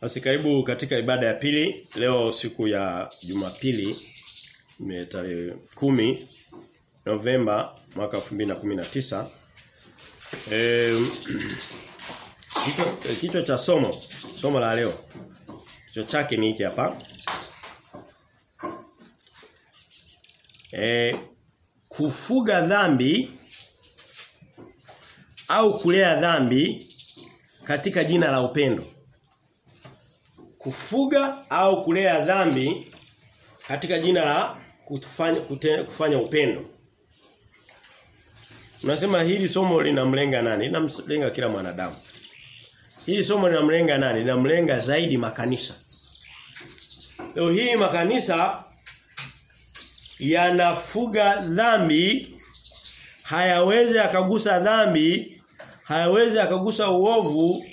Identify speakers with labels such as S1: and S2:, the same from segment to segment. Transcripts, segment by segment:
S1: Basi karibu katika ibada ya pili leo siku ya Jumapili tarehe kumi Novemba mwaka 2019. Eh kichwa, kichwa cha somo somo la leo. Kichwa chake ni hiki hapa. E, kufuga dhambi au kulea dhambi katika jina la upendo. Kufuga au kulea dhambi katika jina la kufanya, kufanya upendo. Unasema hili somo linamlenga nani? Linamlenga kila mwanadamu. Hili somo linamlenga nani? Linamlenga zaidi makanisa. Leo hii makanisa yanafuga dhambi hayawezi akagusa dhambi hayawezi akagusa uovu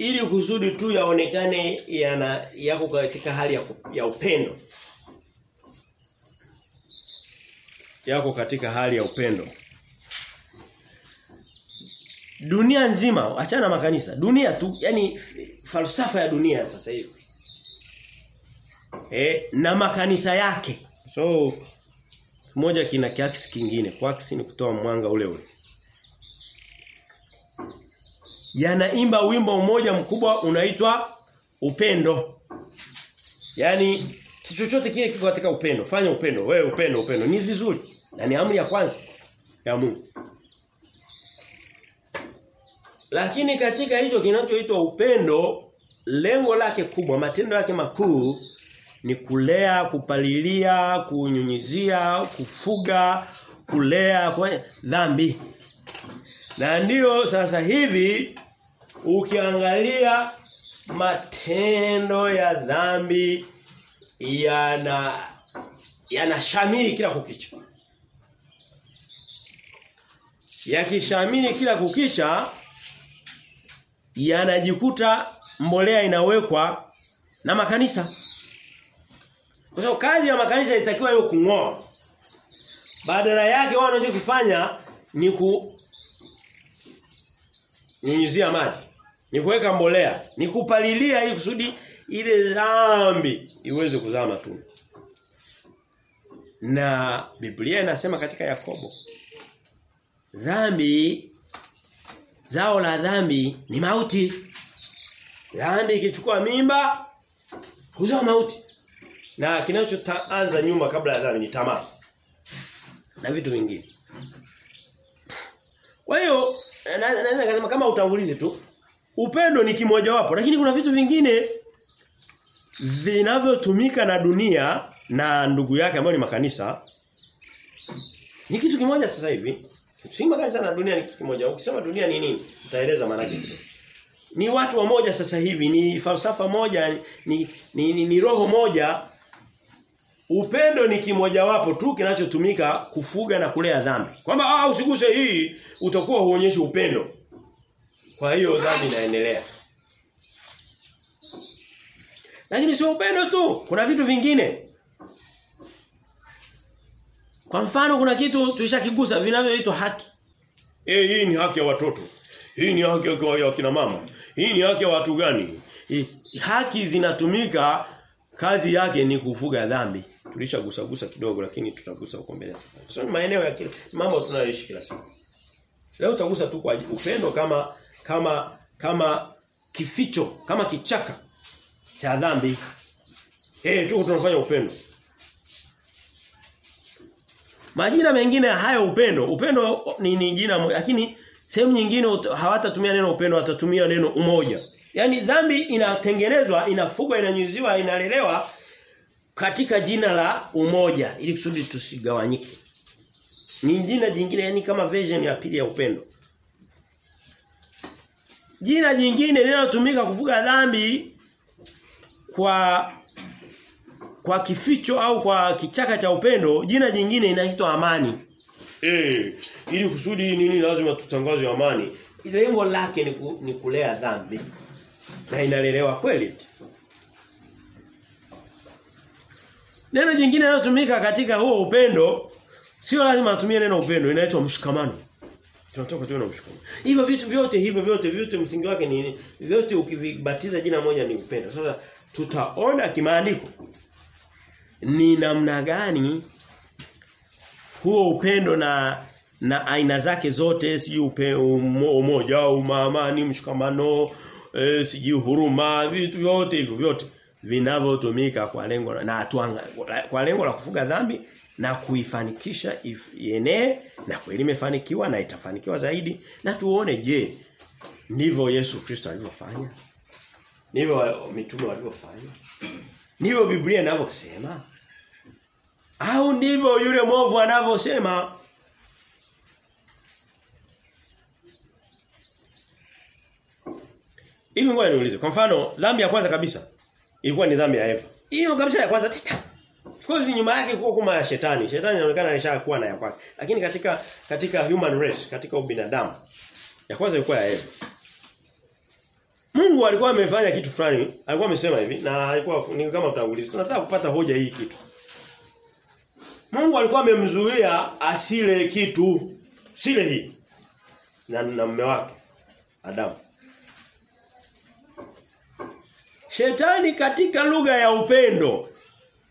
S1: ili kusudi tu yaonekane yana yako katika hali ya, ya upendo. Yako katika hali ya upendo. Dunia nzima achana makanisa dunia tu yani falsafa ya dunia sasa hivi. Eh na makanisa yake. So moja kina kiaksi kingine. Kuakisi ni kutoa mwanga ule ule yanaimba wimbo mmoja mkubwa unaitwa upendo. Yaani chochote kile kiko katika upendo. Fanya upendo. Wewe upendo upendo. Ni vizuri. Na ni amri ya kwanza ya Mungu. Lakini katika hicho kinachoitwa upendo lengo lake kubwa matendo yake makuu ni kulea, kupalilia, kunyunyizia, kufuga, kulea kwa dhambi. Na ndiyo sasa hivi ukiangalia matendo ya dhambi yana yanashamiri kila kukicha. Yakishamiri kila kukicha yanajikuta mbolea inawekwa na makanisa. Kwa sababu kazi ya makanisa itakiwa hiyo kung'oa. Badala yake wao wanachokifanya ni ku nyunyizia maji, ni kuweka mbolea, ni kupalilia ili kusudi ile dhambi iweze kuzaa matunda. Na Biblia inasema katika Yakobo dhambi zao la dhambi ni mauti. Dhambi ikichukua mimba huzaa mauti. Na kinachoanza nyuma kabla ya dhambi ni tamaa. Na vitu vingine. Kwa hiyo naweza kusema kama utangulizi tu upendo ni kimoja wapo lakini kuna vitu vingine vinavyotumika na dunia na ndugu yake ambayo ni makanisa. Ni kitu kimoja sasa hivi si makanisa na dunia ni kitu kimoja. Ukisema dunia ni nini utaeleza maana yake ni watu wa moja sasa hivi ni falsafa moja ni ni, ni, ni roho moja Upendo ni kimojawapo tu kinachotumika kufuga na kulea dhambi. Kwamba ah usiguse hii utakuwa huonyeshi upendo. Kwa hiyo dhambi inaendelea. Lakini sio upendo tu, kuna vitu vingine. Kwa mfano kuna kitu tulishakigusa vinavyoitwa haki. Eh hii ni haki ya watoto. Hii ni haki ya kina mama. Hii ni haki ya watu gani? Hii, haki zinatumika kazi yake ni kufuga dhambi. Tulishagusa gusa kidogo lakini tutagusa huko mbele. so, maeneo ya kile mambo tunayoishi kila siku. Leo utagusa tu kwa upendo kama kama kama kificho, kama kichaka cha dhambi. Eh tu tunafanya upendo. Majina mengine haya upendo, upendo ni, ni jina lakini sehemu nyingine hawatatumia neno upendo, watatumia neno umoja. Yaani dhambi inatengenezwa, inafugwa, inanyuziwa, inalelewa katika jina la umoja ili kusudi tusigawanyike. Ni jina jingine yani kama version ya pili ya upendo. Jina jingine linalotumika kuvuga dhambi kwa kwa kificho au kwa kichaka cha upendo, jina jingine inaitwa amani. Eh, ili kusudi nini lazima tutangaze amani. Lengo lake ni, ku, ni kulea dhambi. Na inalelewa kweli. Neno jingine linalotumika katika huo upendo sio lazima atumie neno upendo, inaitwa mshikamano. Tunatoka tuwe na mshikamano. Hivyo vitu vyote hivyo vyote vyote msingi wake ni vyote ukivibatiza jina moja ni upendo. Sasa tutaona kimaandiko ni namna gani huo upendo na na aina zake zote sijui umoja umamani mshikamano e, sijui huruma vitu vyote hivyo vyote vinavyotumika kwa lengo na atuanga, kwa lengo la kufuga dhambi na kuifanikisha ienee na kweli imefanikiwa na itafanikiwa zaidi. Na tuone je ndivyo Yesu Kristo alivyofanya? Ndivyo mitume walivyofanya? Ndivyo Biblia inavyosema? Au ndivyo yule mwovu anavyosema? Hivi ngoja niulize. Kwa mfano, dhambi ya kwanza kabisa ilikuwa ni dhambi ya Eva. Hiyo kabisa ya kwanza tita. Of course nyuma yake kuwa kuma ya shetani. Shetani inaonekana alishakuwa na ya kwake. Lakini katika katika human race, katika ubinadamu ya kwanza ilikuwa ya Eva. Mungu alikuwa amefanya kitu fulani, alikuwa amesema hivi na alikuwa ni kama utangulizi. Tunataka kupata hoja hii kitu. Mungu alikuwa amemzuia asile kitu sile hii na, na mume wake Adamu. Shetani katika lugha ya upendo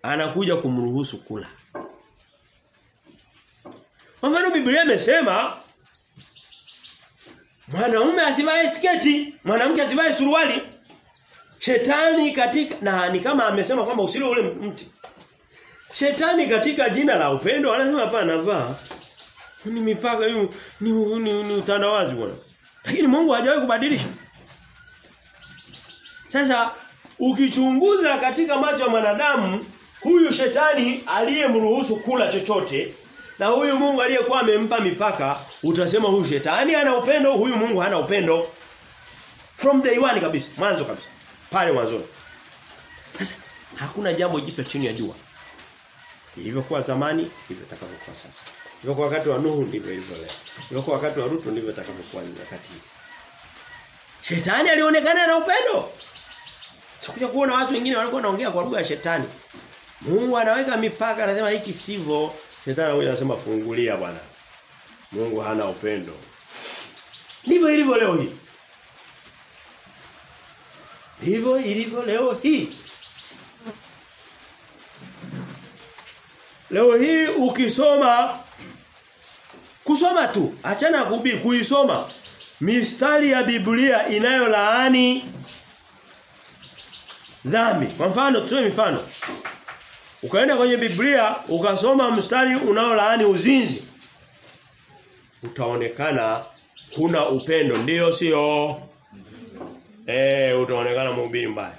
S1: anakuja kumruhusu kula. Kwa mfano Biblia imesema mwanaume asivae sketi, mwanamke asivae suruali. Shetani katika na ni kama amesema kwamba usile ule mti. Shetani katika jina la upendo anasema hapana vaa. Ni mipaka hiyo ni, ni, ni utandawazi bwana. Lakini Mungu hajawahi kubadilisha. Sasa ukichunguza katika macho ya mwanadamu huyu shetani aliyemruhusu kula chochote na huyu Mungu aliyekuwa amempa mipaka utasema huyu shetani ana upendo huyu Mungu hana upendo. From day one kabisa mwanzo kabisa pale mwanzo sasa hakuna jambo jipya chini ya jua. Ilivyokuwa zamani ndivyo itakavyokuwa sasa. Ilivyokuwa wakati wa Nuhu ndivyo ilivyo leo. Ilivyokuwa wakati wa Ruto ndivyo itakavyokuwa wakati hii Shetani alionekana na upendo Sikuja kuona watu wengine walikuwa wanaongea kwa lugha ya shetani. Mungu anaweka mipaka anasema hiki sivyo. Shetani anakuja anasema fungulia bwana. Mungu hana upendo. Ndivyo ilivyo leo hii. Ndivyo ilivyo leo hii. Leo hii ukisoma kusoma tu, achana kubii kuisoma mistari ya Biblia inayolaani dhambi. Kwa mfano tuwe mifano. Ukaenda kwenye Biblia ukasoma mstari unaolaani uzinzi. Utaonekana kuna upendo, ndiyo sio? Eh, utaonekana mhubiri mbaya.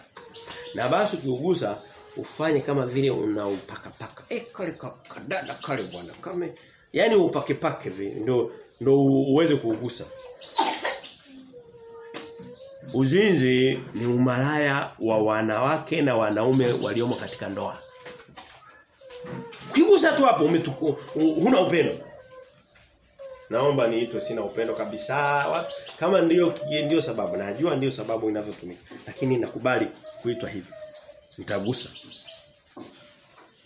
S1: Na basi ukiugusa ufanye kama vile unaupaka paka. Eh kale kadada kale bwana kame. Yaani upake pake vile ndio ndio uweze kuugusa. Uzinzi ni umalaya wa wanawake na wanaume waliomo katika ndoa. Kigusa tu hapo umetuko huna upendo. Naomba niitwe sina upendo kabisa. Kama ndiyo ndio sababu najua ndiyo sababu inavyotumika. Lakini nakubali kuitwa hivyo. Nitagusa.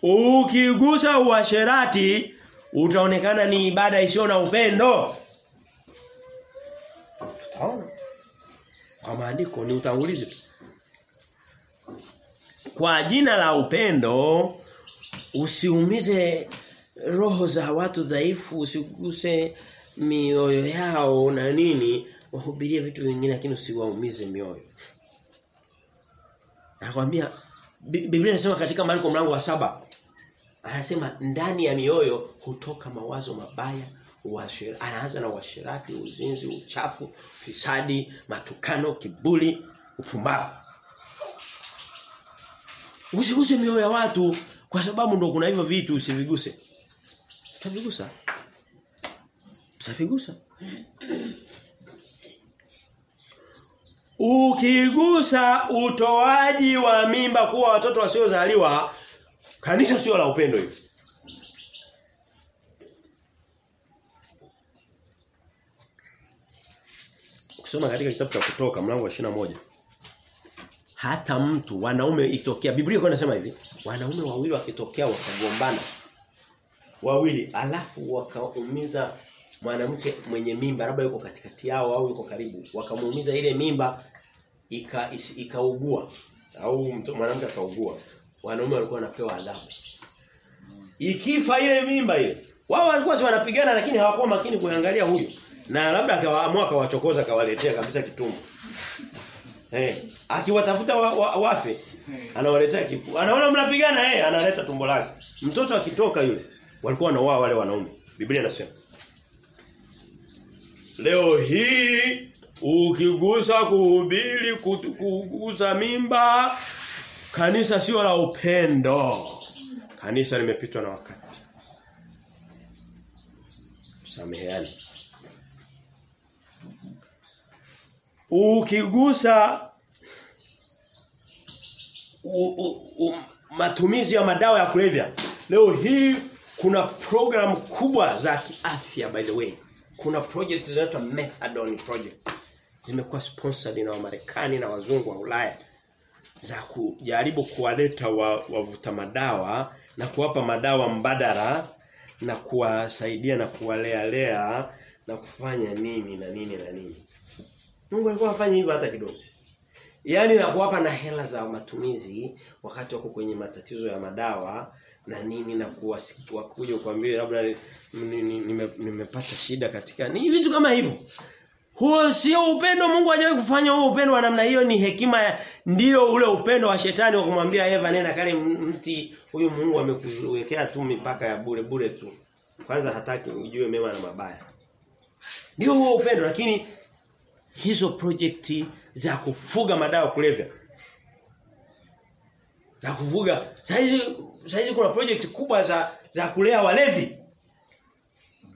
S1: Ukigusa uasherati utaonekana ni ibada isiyo na upendo. Tutaona. Kwa maandiko ni utangulizi tu. Kwa jina la upendo usiumize roho za watu dhaifu, usiguse mioyo yao na nini, wahubirie vitu vingine lakini usiwaumize mioyo. Nakwambia Biblia inasema katika Marko mlango wa saba anasema ndani ya mioyo hutoka mawazo mabaya, uashira, anaanza na uashirati, uzinzi, uchafu, fisadi, matukano, kibuli upumbavu. Usiguse mioyo ya watu kwa sababu ndo kuna hivyo vitu usiviguse. Utavigusa. Utavigusa. Ukigusa utoaji wa mimba kuwa watoto wasiozaliwa kanisa sio la upendo hivi. Ukisoma katika kitabu cha kutoka mlango wa moja. Hata mtu wanaume itokea Biblia iko inasema hivi wanaume wawili wakitokea wakagombana. Wawili alafu wakaumiza mwanamke mwenye mimba labda yuko katikati yao au yuko karibu. Wakamuumiza ile mimba ika ikaugua. Au mwanamke akaugua. Wanaume walikuwa wanapewa adhabu. Ikifa ile mimba ile wao walikuwa si wanapigana lakini hawakuwa makini kuangalia huyo na labda akawaamua akawachokoza akawaletea kabisa kitumbo eh akiwatafuta wa, wa, wafe anawaletea kipu anaona mnapigana eh analeta tumbo lake. Mtoto akitoka yule walikuwa wanauaa wale wanaume. Biblia inasema. Leo hii ukigusa kuhubiri kugusa mimba kanisa sio la upendo. Kanisa limepitwa na wakati. Sameheani ukigusa u, u, u, matumizi ya madawa ya kulevya leo hii kuna program kubwa za kiafya by the way kuna project zinaitwa methadone project zimekuwa sponsored na Wamarekani na wazungu wa Ulaya za kujaribu kuwaleta wa- wavuta madawa na kuwapa madawa mbadala na kuwasaidia na kuwalea lea na kufanya nini na nini na nini. Mungu alikuwa afanye hivyo hata kidogo. Yaani na kuwapa na hela za matumizi wakati wako kwenye matatizo ya madawa na nini na kuja kuambia labda ni- ni- ni- nime- shida katika ni vitu kama hivyo. Huo sio upendo Mungu hajawahi kufanya huo upendo wa namna hiyo ni hekima ndiyo ule upendo wa shetani wa kumwambia Eva nenda kale mti huyu Mungu amekuwekea tu mipaka ya bure bure tu. Kwanza hataki ujue mema na mabaya. Ndio huo upendo lakini hizo projekti za kufuga madawa kulevya. Za kufuga. Saizi saizi kuna project kubwa za za kulea walevi.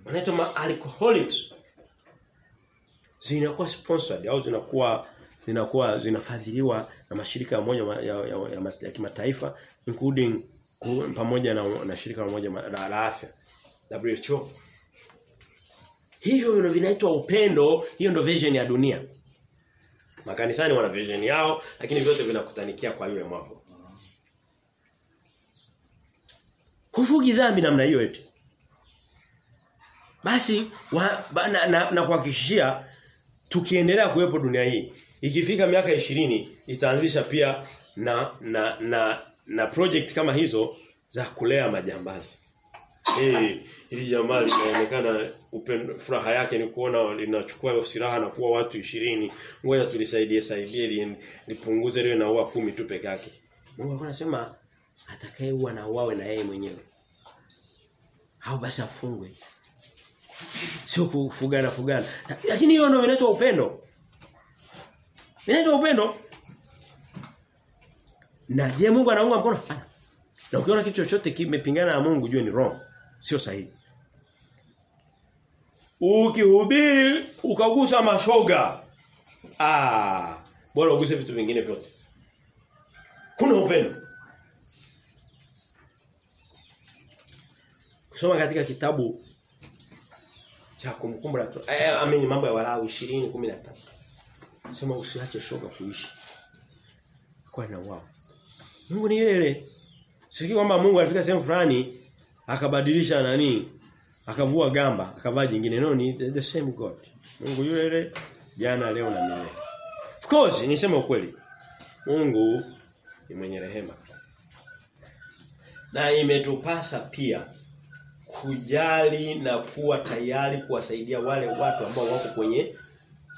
S1: Wanaitwa ma alcoholics. Zinakuwa sponsored au zinakuwa zinakuwa zinafadhiliwa na mashirika ya moja ya, ya, ya, ya, kimataifa including pamoja na, na shirika la moja la afya WHO hivyo ndio vinaitwa upendo hiyo ndio vision ya dunia. Makanisani wana vision yao lakini vyote vinakutanikia kwa yule mwako. Hufugi dhambi namna hiyo eti. Basi wa, ba, na, na, na kuhakikishia tukiendelea kuwepo dunia hii ikifika miaka ishirini itaanzisha pia na na na na project kama hizo za kulea majambazi. Eh ili jamaa linaonekana furaha yake ni kuona linachukua silaha na kuwa watu ishirini. Ngoja tulisaidie saidie li- lipunguze liwe na uwa kumi tu peke yake. Mungu alikuwa anasema atakayeua na uwawe na yeye mwenyewe. Au basi afungwe. Sio kufugana fugana. Lakini hiyo ndio inaitwa upendo. Inaitwa upendo. Na je Mungu anaunga mkono? Na ukiona kitu chochote kimepingana na Mungu jue ni wrong sio sahihi ukihubiri ukagusa mashoga ah bora uguse vitu vingine vyote kuna upendo kusoma katika kitabu cha kumkumbuka tu. Eh, amini mambo ya walau 20 13. Sema usiache shoga kuishi. Kwa na wao. Mungu ni yeye yule. Kwamba Mungu alifika sehemu fulani akabadilisha nani? Akavua gamba, akavaa jingine. No, ni the, same God. Mungu yule yule jana leo na milele. Of course, niseme ukweli. Mungu ni mwenye rehema. Na imetupasa pia kujali na kuwa tayari kuwasaidia wale watu ambao wako kwenye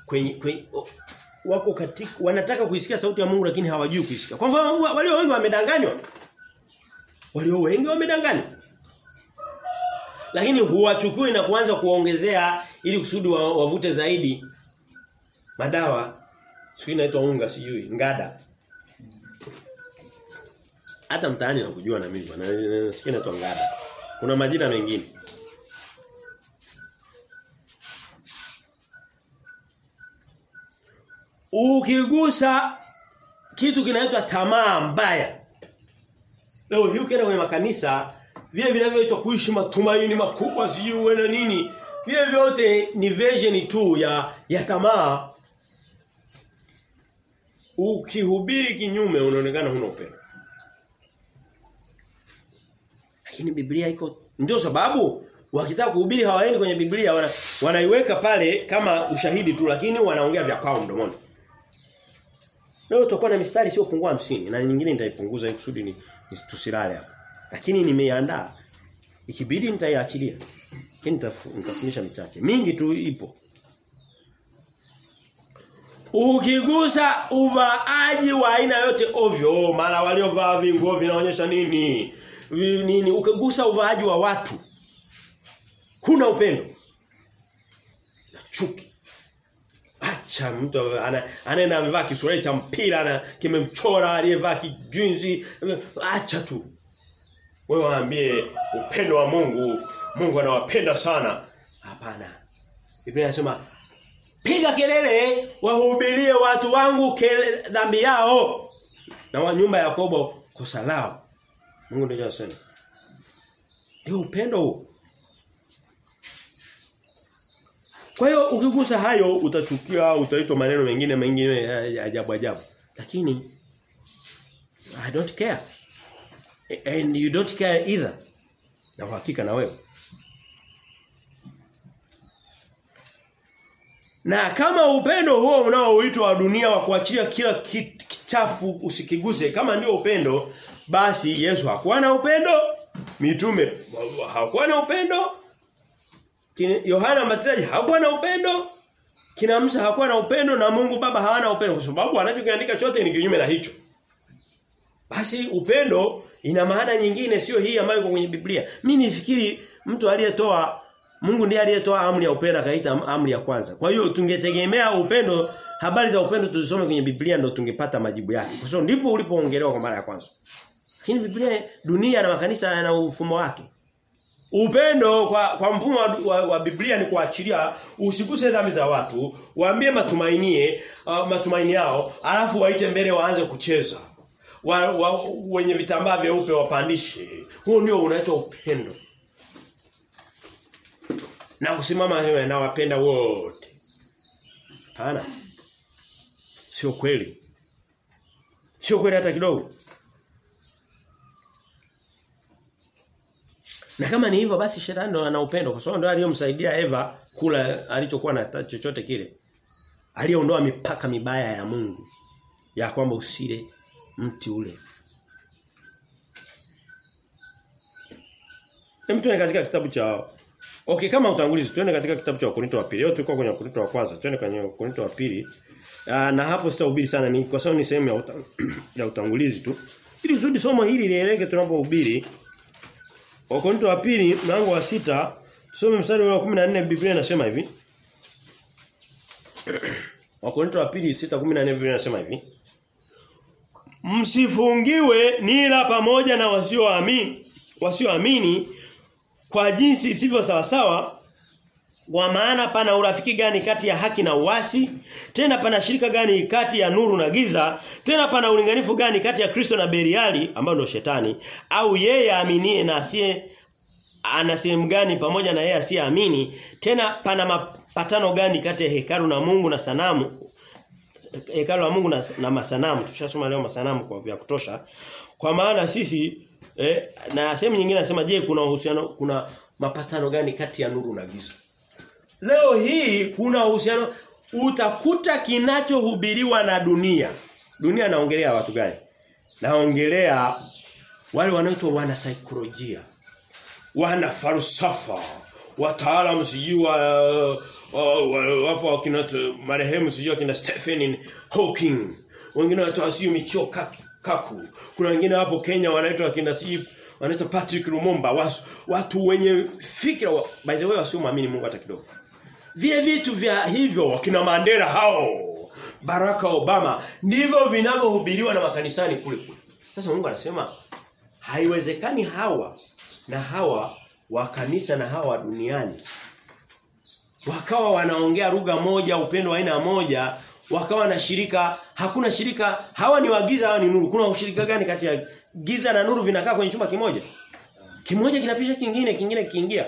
S1: kwenye, kwenye oh, wako katika wanataka kuisikia sauti ya Mungu lakini hawajui kuisikia. Kwa mfano walio wengi wamedanganywa. Walio wengi wamedanganywa. Lakini huwachukui na kuanza kuongezea ili kusudi wa- wavute zaidi madawa. Sio inaitwa unga sijui, ngada. Hata mtaani nakujua na mimi bwana. Nasikia inaitwa ngada. Kuna majina mengine. Ukigusa kitu kinaitwa tamaa mbaya. Leo ukienda kwenye makanisa vile vinavyoitwa kuishi matumaini makubwa sijui na nini vile vyote ni version tu ya ya tamaa. Ukihubiri kinyume unaonekana huna upendo. Lakini Biblia iko ndio sababu wakitaka kuhubiri hawaendi kwenye Biblia wana, wanaiweka pale kama ushahidi tu lakini wanaongea vya kwao mdomoni. Leo tutakuwa na mistari sio pungua 50 na nyingine nitaipunguza ikusudi kusudi ni, ni tusilale hapa. Lakini nimeiandaa. Ikibidi nitaiachilia. Lakini nitafundisha michache. Mingi tu ipo. Ukigusa uvaaji wa aina yote ovyo, mara waliovaa vinguo vinaonyesha nini? Nini? Ukigusa uvaaji wa watu. Huna upendo. Na chuki. Acha mtu anaenda amevaa kisuruali cha mpira na kimemchora aliyevaa kijinzi. Acha tu. Wewe waambie upendo wa Mungu, Mungu anawapenda sana. Hapana. Biblia inasema piga kelele wahubirie watu wangu dhambi yao na wa nyumba ya Yakobo kosa lao. Mungu ndiye anasema. Ndio upendo huo. Kwa hiyo ukigusa hayo utachukia, utaitwa maneno mengine mengine ajabu ajabu. Lakini I don't care. And you don't care either. Na uhakika na wewe. Na kama upendo huo unaoitwa wa dunia wa kuachia kila kichafu usikiguse kama ndio upendo basi Yesu hakuwa na upendo. Mitume hakuwa na upendo. Yohana Mbatizaji hakuwa na upendo. Kina Musa hakuwa na upendo na Mungu Baba hawana upendo. Kwa sababu anachokiandika chote ni kinyume na hicho basi upendo ina maana nyingine sio hii ambayo iko kwenye Biblia mimi nifikiri mtu aliyetoa Mungu ndiye aliyetoa amri ya upendo akaita amri ya kwanza. Kwa hiyo tungetegemea upendo habari za upendo tuzisome kwenye Biblia ndio tungepata majibu yake. Kwa sababu ndipo ulipoongelewa kwa mara ya kwanza. Lakini Biblia dunia na makanisa yana ufumo wake. Upendo kwa kwa mfumo wa, wa, wa Biblia ni kuachilia usiguse dhambi za watu, waambie matumainie, uh, matumaini yao, alafu waite mbele waanze kucheza. Wa, wa, wenye vitambaa vyeupe wapandishe. Huo ndio unaitwa upendo na kusimama na wapenda wote. Hapana. Sio kweli. Sio kweli hata kidogo. Na kama ni hivyo basi shetani ndo ana upendo kwa sababu ndo aliyomsaidia Eva kula alichokuwa na chochote kile. Aliondoa mipaka mibaya ya Mungu ya kwamba usile mti ule. Hem tuende katika kitabu cha Okay kama utangulizi tuende katika kitabu cha Wakorinto wa pili. Leo tulikuwa kwenye Wakorinto wa kwanza, tuende kwenye Wakorinto wa pili. na hapo sitahubiri sana ni kwa sababu ni sehemu ya, uta, ya utangulizi tu. Ili uzudi somo hili lieleweke tunapohubiri. Wakorinto wa pili mlango wa sita tusome mstari wa 14 Biblia inasema hivi. Wakorinto wa pili 6:14 Biblia inasema hivi. Msifungiwe nila pamoja na wasioamini wasioamini kwa jinsi isivyo sawasawa sawa kwa maana pana urafiki gani kati ya haki na uasi tena pana shirika gani kati ya nuru na giza tena pana ulinganifu gani kati ya Kristo na Beriali ambao ndio shetani au yeye aaminie na asiye ana sehemu gani pamoja na yeye asiyeamini tena pana mapatano gani kati ya hekalu na Mungu na sanamu hekalu la Mungu na, na masanamu tushasoma leo masanamu kwa vya kutosha. Kwa maana sisi eh, na sehemu nyingine nasema je kuna uhusiano kuna mapatano gani kati ya nuru na giza? Leo hii kuna uhusiano utakuta kinachohubiriwa na dunia. Dunia naongelea watu gani? Naongelea wale wanaoitwa wana saikolojia wana falsafa wataalamu sijui uh, wapo wakina marehemu sijui wakina Stephen Hawking. Wengine watu wasio michio kaku. Kuna wengine hapo Kenya wanaitwa kina sijui wanaitwa Patrick Lumumba. Watu, watu wenye fikra by the way wasio muamini Mungu hata kidogo. Vile vitu vya hivyo wakina Mandela hao Barack Obama ndivyo vinavyohubiriwa na makanisani kule kule. Sasa Mungu anasema haiwezekani hawa na hawa wa kanisa na hawa duniani wakawa wanaongea lugha moja upendo wa aina moja wakawa na shirika hakuna shirika hawa ni wagiza hawa ni nuru. Kuna ushirika gani kati ya giza na nuru vinakaa kwenye chumba kimoja? Kimoja kinapisha kingine kingine kiingia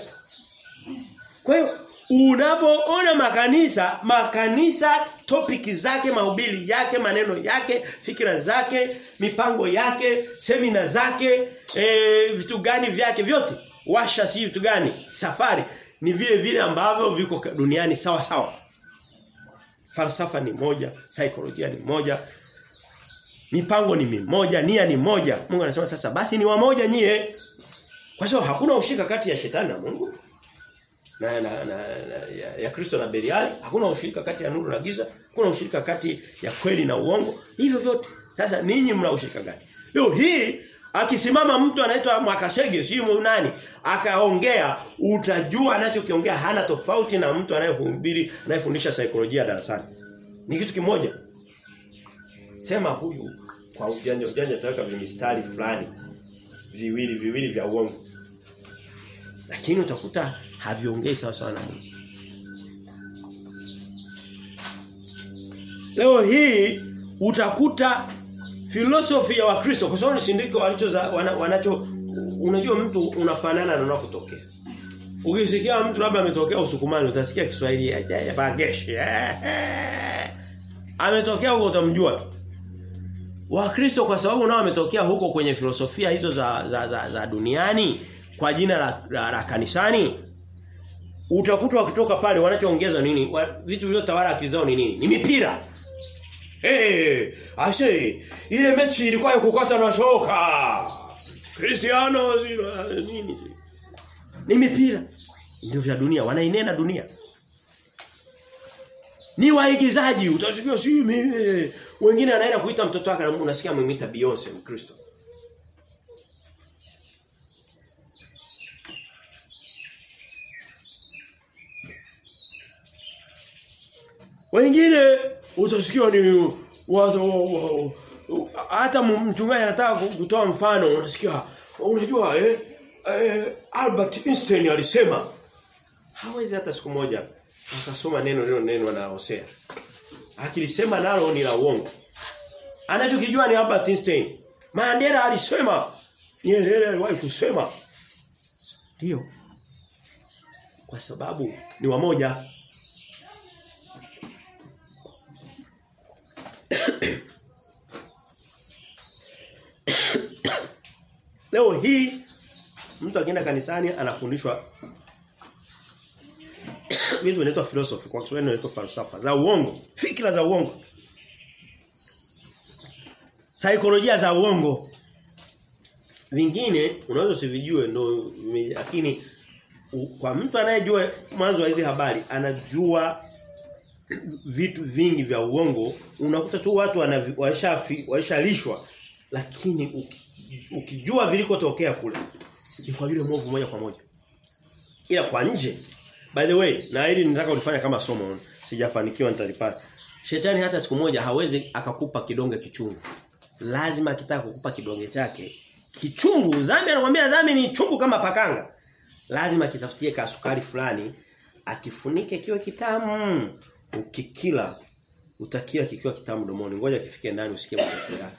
S1: kwa hiyo unapoona makanisa makanisa topic zake mahubiri yake maneno yake fikira zake mipango yake semina zake e, vitu gani vyake vyote. Washa si vitu gani? Safari ni vile vile ambavyo viko duniani sawa sawa. Falsafa ni moja saikolojia ni moja mipango ni mimoja nia ni moja. Mungu anasema sasa basi ni wamoja nyie. Kwa sababu hakuna ushirika kati ya shetani na Mungu na, na, na, na ya, ya Kristo na Beliali. Hakuna ushirika kati ya nuru na giza hakuna ushirika kati ya kweli na uongo. Hivyo vyote. Sasa ninyi mna ushirika gani? Leo hii akisimama mtu anaitwa Mwakasege sio nani akaongea utajua anachokiongea hana tofauti na mtu anayehubiri anayefundisha saikolojia darasani. Ni kitu kimoja. Sema huyu kwa ujanja ujanja ataweka vimistari fulani viwili viwili vya uongo. Lakini utakuta haviongei sawa sawa na Mungu. Leo hii utakuta filosofi ya Wakristo kwa sababu walicho wana, wanacho unajua mtu unafanana na unakotokea. Ukisikia mtu labda ametokea Usukumani utasikia Kiswahili ajaye bageshi. Ametokea huko utamjua tu. Wakristo kwa sababu nao wametokea huko kwenye filosofia hizo za za, za, za duniani kwa jina la, la, la kanisani utakuta wakitoka pale wanachoongeza nini? Vitu vilivyotawala akili zao ni nini? Ni mipira. Eh, ashe ile mechi ilikuwa ya kukata na shoka. Cristiano zina nini? Ni mipira. Ndio vya dunia, wanainena dunia. Ni waigizaji, utasikia si mimi. Wengine anaenda kuita mtoto wake na unasikia amemwita Beyonce Mkristo. Wengine utasikia ni watu hata mchungaji anataka kutoa mfano unasikia? Unajua eh, eh Albert Einstein alisema hawezi hata siku moja akasoma neno lilo neno na Hosea. Akilisema nalo ni la uongo. Anachokijua ni Albert Einstein. Mandela alisema Nyerere aliwahi kusema. Ndio. Kwa sababu ni wamoja Leo hii mtu akienda kanisani anafundishwa vitu vinaitwa philosophy kwa Kiswahili inaitwa falsafa za uongo, fikra za uongo. Saikolojia za uongo. Vingine unaweza usivijue ndo lakini kwa mtu anayejua mwanzo wa hizi habari anajua vitu vingi vya uongo unakuta tu watu waishalishwa lakini ukijua vilikotokea kule ni kwa yule mwovu moja kwa moja. Ila kwa nje by the way na hili nataka ulifanya kama somo sijafanikiwa nitalipata. Shetani hata siku moja hawezi akakupa kidonge kichungu. Lazima akitaka kukupa kidonge chake kichungu dhambi anakuambia dhambi ni chungu kama pakanga. Lazima kitafutie kasukari fulani akifunike kiwe kitamu ukikila utakia kikiwa kitamu domoni ngoja kifike ndani usikie matokeo yake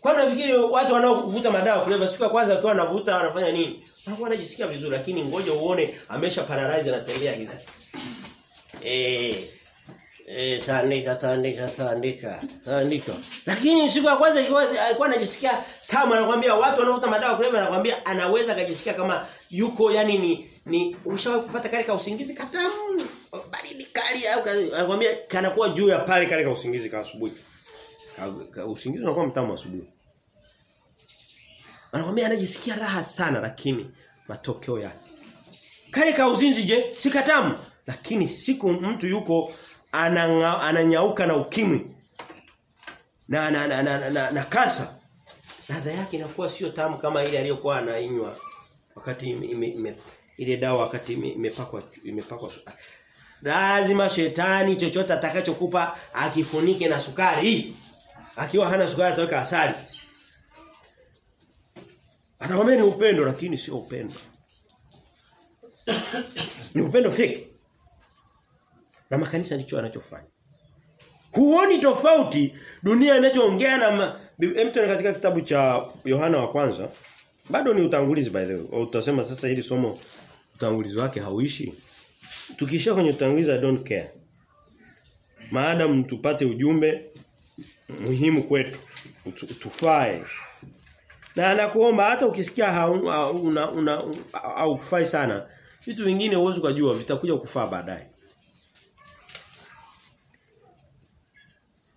S1: kwa nafikiri watu wanaovuta madawa kwa siku ya kwanza wakiwa wanavuta wanafanya nini? Wanakuwa wanajisikia vizuri lakini ngoja uone amesha paralyze anatembea hivi. Eh eh tandika tandika tandika tandika. Lakini siku ya kwanza alikuwa anajisikia tamu anakuambia watu wanaovuta madawa kulevya anakuambia anaweza kujisikia kama yuko yani ni ni ushawahi kupata kale ka usingizi katamu kali au anakuambia kanakuwa juu ya pale kale ka usingizi ka asubuhi. Usingizi unakuwa mtamu asubuhi. Anakuambia anajisikia raha sana lakini matokeo yake. Kale ka uzinzi je? Si katamu. Lakini siku mtu yuko ananga, ananyauka na ukimwi. Na na na, na, na, na, na kansa. Ladha yake inakuwa sio tamu kama ile aliyokuwa anainywa wakati ime, ime, ile dawa wakati imepakwa imepakwa lazima shetani chochote atakachokupa akifunike na sukari. Akiwa hana sukari ataweka asali. Atakwambia ni upendo lakini sio upendo. Ni upendo fake. Na makanisa ndicho anachofanya huoni tofauti dunia inachoongea na Emton katika kitabu cha Yohana wa kwanza. Bado ni utangulizi by the way. Utasema sasa hili somo utangulizi wake hauishi tukisha kwenye utangulizi don't care maadamu tupate ujumbe muhimu kwetu tufae Na anakuomba hata ukisikia hauna una, una, au kufai sana, vitu vingine uwezo kujua vitakuja kufaa baadaye.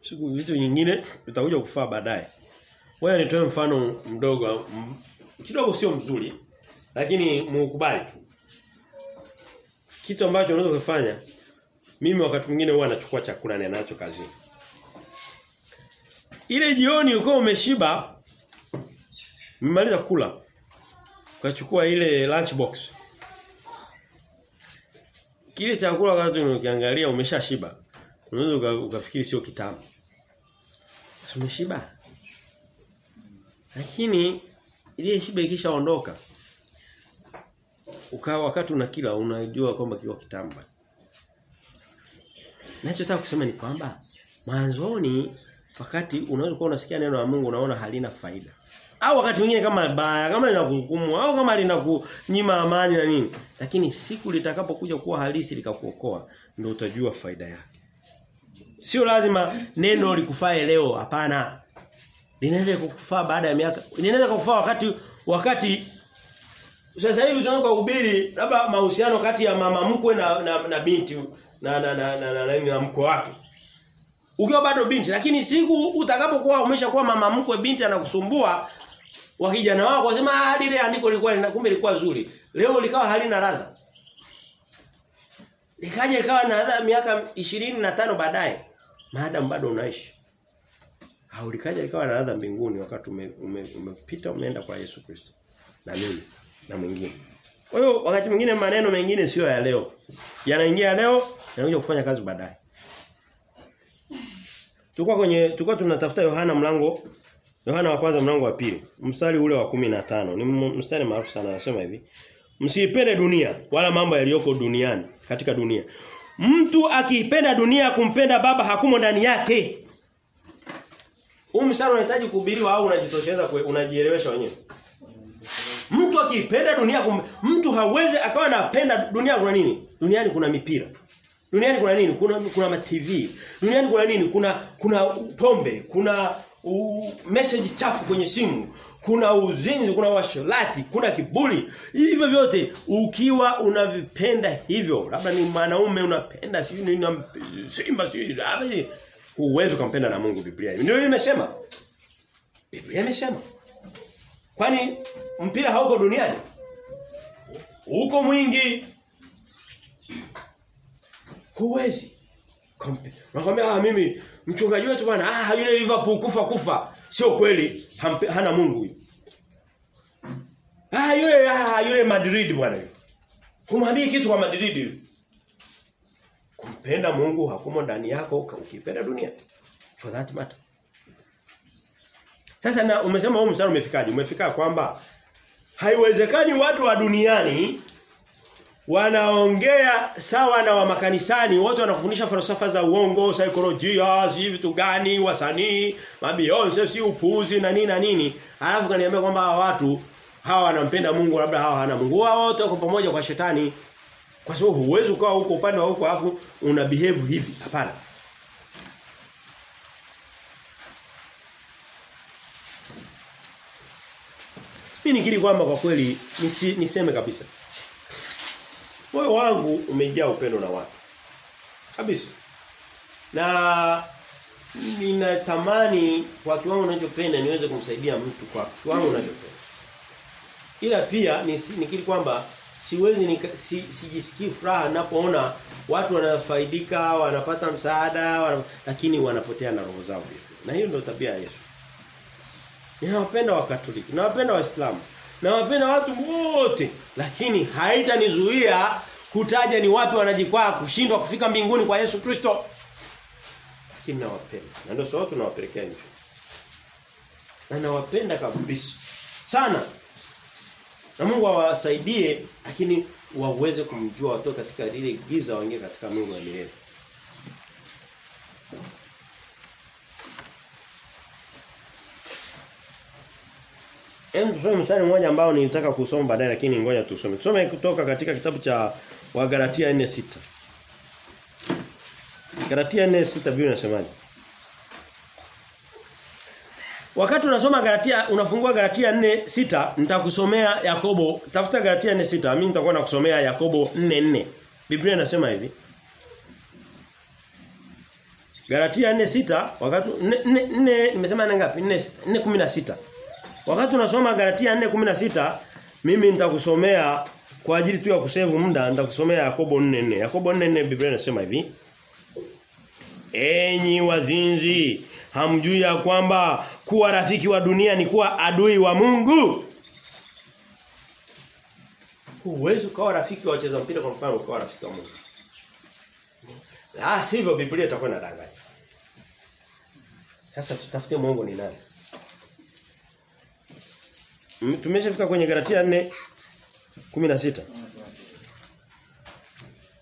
S1: Siku vitu vingine vitakuja kufaa baadaye. Wewe nitoe mfano mdogo kidogo sio mzuri lakini muukubali tu. Kitu ambacho unaweza kufanya mimi wakati mwingine huwa nachukua chakula ninacho kazini. Ile jioni uko umeshiba mmaliza kula. Ukachukua ile lunch box. Kile chakula wakati ukiangalia umeshashiba. Unaweza ukafikiri sio kitamu. Umeshiba. Lakini ile shiba ikishaondoka ukawa wakati unakila unajua kwamba kilikuwa kitamu. Ninachotaka kusema ni kwamba mwanzoni wakati unaweza kuwa unasikia neno la Mungu unaona halina faida. Au wakati mwingine kama baya, kama linakuhukumu au kama linakunyima amani na nini. Lakini siku litakapokuja kuwa halisi likakuokoa ndio utajua faida yake. Sio lazima neno likufae leo, hapana. Linaweza kukufaa baada ya miaka. Linaweza kukufaa wakati wakati sasa hivi tunaanza kuhubiri labda mahusiano kati ya mama mkwe na na, na binti na na na na, na, na, na mkwe wake. Ukiwa bado binti lakini siku utakapokuwa umeshakuwa mama mkwe binti anakusumbua wa kijana wako wasema ah lile andiko lilikuwa kumbe lilikuwa zuri. Leo likawa halina ladha. Likaja ikawa na ladha miaka na tano baadaye. Maadamu bado unaishi. Au likaja likawa na ladha mbinguni wakati umepita ume, ume umeenda kwa Yesu Kristo. Na mimi na mwingine. Kwa hiyo wakati mwingine maneno mengine sio ya leo. Yanaingia leo yanakuja kufanya kazi baadaye. Tulikuwa kwenye tulikuwa tunatafuta Yohana mlango Yohana wa kwanza mlango wa pili, mstari ule wa kumi na tano Ni mstari maarufu sana anasema hivi. Msiipende dunia wala mambo yaliyoko duniani katika dunia. Mtu akiipenda dunia kumpenda baba hakumo ndani yake. Huu mstari unahitaji kuhubiriwa au unajitosheleza unajielewesha wenyewe. Mtu akipenda dunia kum, mtu hawezi akawa anapenda dunia kuna nini? Duniani kuna mipira. Duniani kuna nini? Kuna kuna ma TV. Duniani kuna nini? Kuna kuna pombe, kuna u, message chafu kwenye simu, kuna uzinzi, kuna washolati, kuna kibuli. Hivyo vyote ukiwa unavipenda hivyo, labda ni mwanaume unapenda sijui nini Simba sijui huwezi kumpenda na Mungu Biblia. Ndio imesema. Biblia imesema. Kwani mpira hauko duniani? Uko mwingi. Huwezi. Nakwambia ah mimi mchungaji wetu bwana ah yule Liverpool kufa kufa sio kweli Hampe, hana Mungu huyo. Ah yule ah yule Madrid bwana yule. Kumwambia kitu kwa Madrid yule. Kumpenda Mungu hakumo ndani yako ukipenda dunia. For that matter. Sasa na umesema huu mstari umefikaje? Umefika kwamba haiwezekani watu wa duniani wanaongea sawa na wa makanisani wote wanakufundisha falsafa za uongo, saikolojia, si vitu gani, wasanii, mabionse, si upuzi na nini na nini. Alafu kaniambia kwamba hawa watu hawa wanampenda Mungu labda hawa hana Mungu. Wao wote wako pamoja kwa shetani. Kwa sababu huwezi ukawa huko upande wa huko alafu una behave hivi. Hapana. Mimi nikiri kwamba kwa kweli nisi, niseme kabisa. Moyo wangu umejaa upendo na watu. Kabisa. Na ninatamani kwa kiwango ninachopenda niweze kumsaidia mtu kwa kiwango ninachopenda. Ila pia nisi, nikiri kwamba siwezi nika, si, furaha napoona watu wanafaidika, wanapata msaada, wana, lakini wanapotea na roho zao. Na hiyo ndio tabia ya Yesu. Ninawapenda wakatoliki, nawapenda waislamu, nawapenda watu wote, lakini haitanizuia kutaja ni wapi wanajikwaa kushindwa kufika mbinguni kwa Yesu Kristo. Lakini nawapenda. Na ndio sababu tunawapelekea nje. Na nawapenda kabisa. Sana. Na Mungu awasaidie lakini waweze kumjua watoke katika lile giza waingie katika Mungu wa milele. Hem tusome mstari mmoja ambao nilitaka kusoma baadaye lakini ngoja tusome. Tusome kutoka katika kitabu cha Wagalatia 4:6. Galatia 4:6 Biblia inasemaje? Wakati unasoma Galatia unafungua Galatia 4:6 nitakusomea Yakobo tafuta Galatia 4:6 mimi nitakuwa nakusomea Yakobo 4:4 Biblia inasema hivi Galatia 4:6 wakati 4 nimesema ngapi 4 4:16 Wakati tunasoma Galatia 4:16 mimi nitakusomea kwa ajili tu ya kusevu muda nitakusomea Yakobo 4:4 Yakobo 4:4 Biblia inasema hivi. Enyi wazinzi hamjui ya kwamba kuwa rafiki wa dunia ni kuwa adui wa Mungu? Huwezi ukawa rafiki wa wacheza mpira kwa mfano ukawa rafiki wa Mungu. La sivyo Biblia itakuwa inadanganya. Sasa tutafute Mungu ni nani Tumeshafika kwenye Galatia 4 16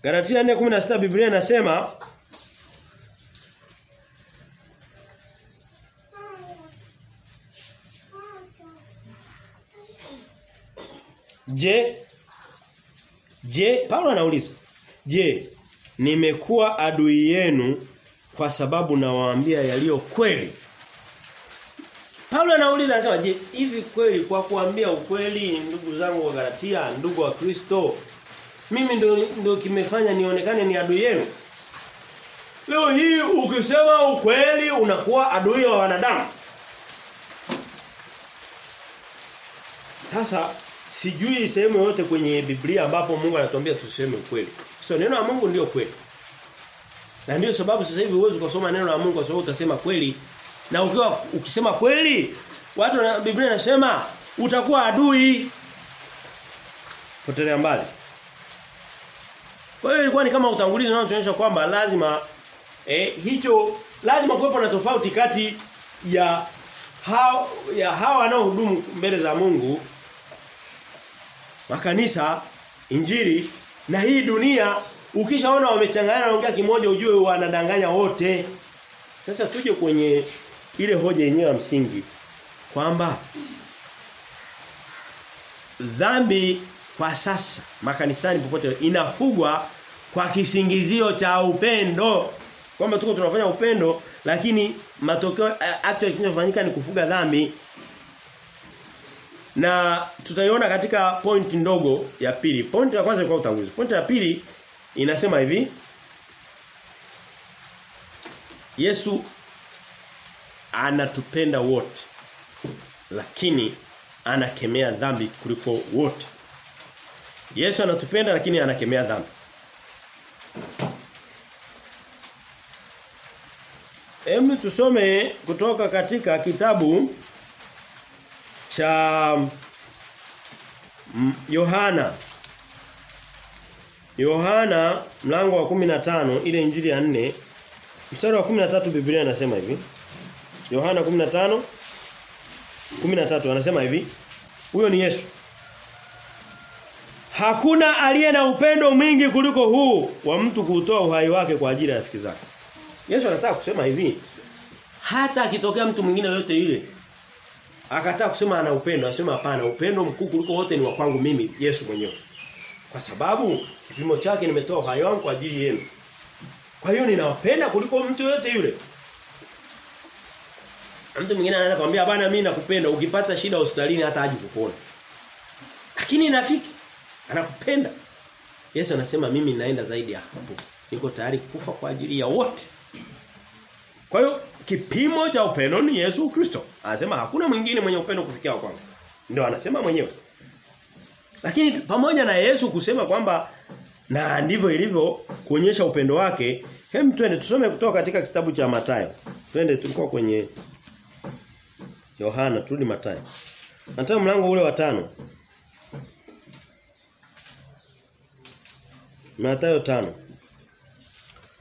S1: Galatia 4:16 Biblia inasema Je Je Paulo anauliza Je nimekuwa adui yenu kwa sababu nawaambia yaliyo kweli Paulo anauliza anasema je hivi kweli kwa kuambia ukweli ndugu zangu wa Galatia ndugu wa Kristo mimi ndo, ndo kimefanya nionekane ni adui yenu Leo hii ukisema ukweli unakuwa adui wa wanadamu Sasa sijui sehemu yote kwenye Biblia ambapo Mungu anatuambia tuseme ukweli. So neno la Mungu ndio kweli. Na ndio sababu sasa hivi uwezo kusoma neno la Mungu kwa sababu utasema kweli. Na ukiwa ukisema kweli, watu na Biblia inasema utakuwa adui. Potelea mbali. Kwa hiyo ilikuwa ni kama utangulizi unaoonyesha kwamba lazima eh, hicho lazima kuwepo na tofauti kati ya hao ya hao wanaohudumu mbele za Mungu makanisa injili na hii dunia ukishaona wamechanganyana naongea kimoja ujue wanadanganya wote sasa tuje kwenye ile hoja yenyewe ya msingi kwamba dhambi kwa sasa makanisani popote inafugwa kwa kisingizio cha upendo kwamba tuko tunafanya upendo lakini matokeo actually kinachofanyika ni kufuga dhambi na tutaiona katika point ndogo ya pili. Point ya kwanza ilikuwa utangulizi. Point ya pili inasema hivi. Yesu anatupenda wote. Lakini anakemea dhambi kuliko wote. Yesu anatupenda lakini anakemea dhambi. Hebu tusome kutoka katika kitabu cha Yohana Yohana mlango wa 15 ile injili ya 4 mstari wa 13 Biblia inasema hivi Yohana 15 13 anasema hivi huyo ni Yesu Hakuna aliye na upendo mwingi kuliko huu wa mtu kutoa uhai wake kwa ajili ya rafiki zake. Yesu anataka kusema hivi hata akitokea mtu mwingine yote ile akataka kusema ana upendo, anasema hapana, upendo mkuu kuliko wote ni wa kwangu mimi Yesu mwenyewe. Kwa sababu kipimo chake nimetoa uhai wangu kwa ajili yenu. Kwa hiyo ninawapenda kuliko mtu yote yule. Mtu mwingine anaweza kumwambia bana mimi nakupenda ukipata shida hospitalini hata aje kukuona. Lakini rafiki anakupenda. Yesu anasema mimi naenda zaidi ya hapo. Niko tayari kufa kwa ajili ya wote. Kwa hiyo kipimo cha upendo ni Yesu Kristo. Anasema hakuna mwingine mwenye upendo kufikia kwangu. Ndio anasema mwenyewe. Lakini pamoja na Yesu kusema kwamba na ndivyo ilivyo kuonyesha upendo wake, hem twende tusome kutoka katika kitabu cha Mathayo. Twende tulikuwa kwenye Yohana, turudi Mathayo. Mathayo mlango ule wa tano Mathayo tano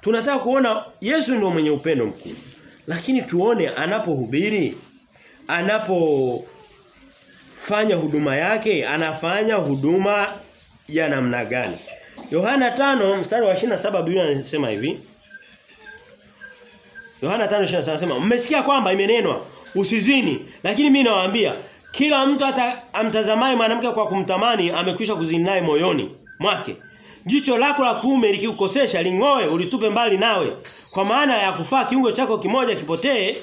S1: Tunataka kuona Yesu ndio mwenye upendo mkuu. Lakini tuone anapohubiri, anapofanya huduma yake, anafanya huduma ya namna gani? Yohana tano mstari wa 27 Biblia inasema hivi. Yohana 5:27 anasema, "Mmesikia kwamba imenenwa usizini, lakini mimi nawaambia kila mtu amtazamaye mwanamke kwa kumtamani amekwisha kuzini naye moyoni mwake." Jicho lako la kuume likikukosesha lingoe ulitupe mbali nawe. Kwa maana ya kufaa kiungo chako kimoja kipotee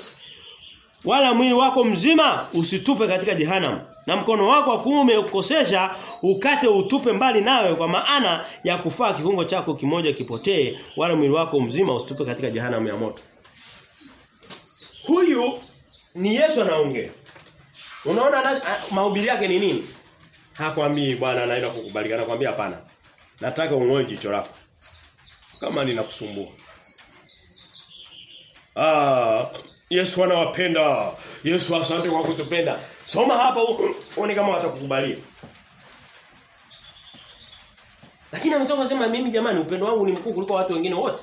S1: wala mwili wako mzima usitupe katika jehanamu na mkono wako wa kuume ukosesha ukate utupe mbali nawe kwa maana ya kufaa kifungo chako kimoja kipotee wala mwili wako mzima usitupe katika jehanamu ya moto huyu ni Yesu anaongea unaona mahubiri yake ni nini hakwambii bwana anaenda kukubalika anakuambia hapana nataka ungoe jicho lako kama ninakusumbua ah Yesu anawapenda. Yesu asante kwa kutupenda. Soma hapa uone kama watakukubalia. Lakini ametoka kusema mimi jamani upendo wangu ni mkuu kuliko watu wengine wote.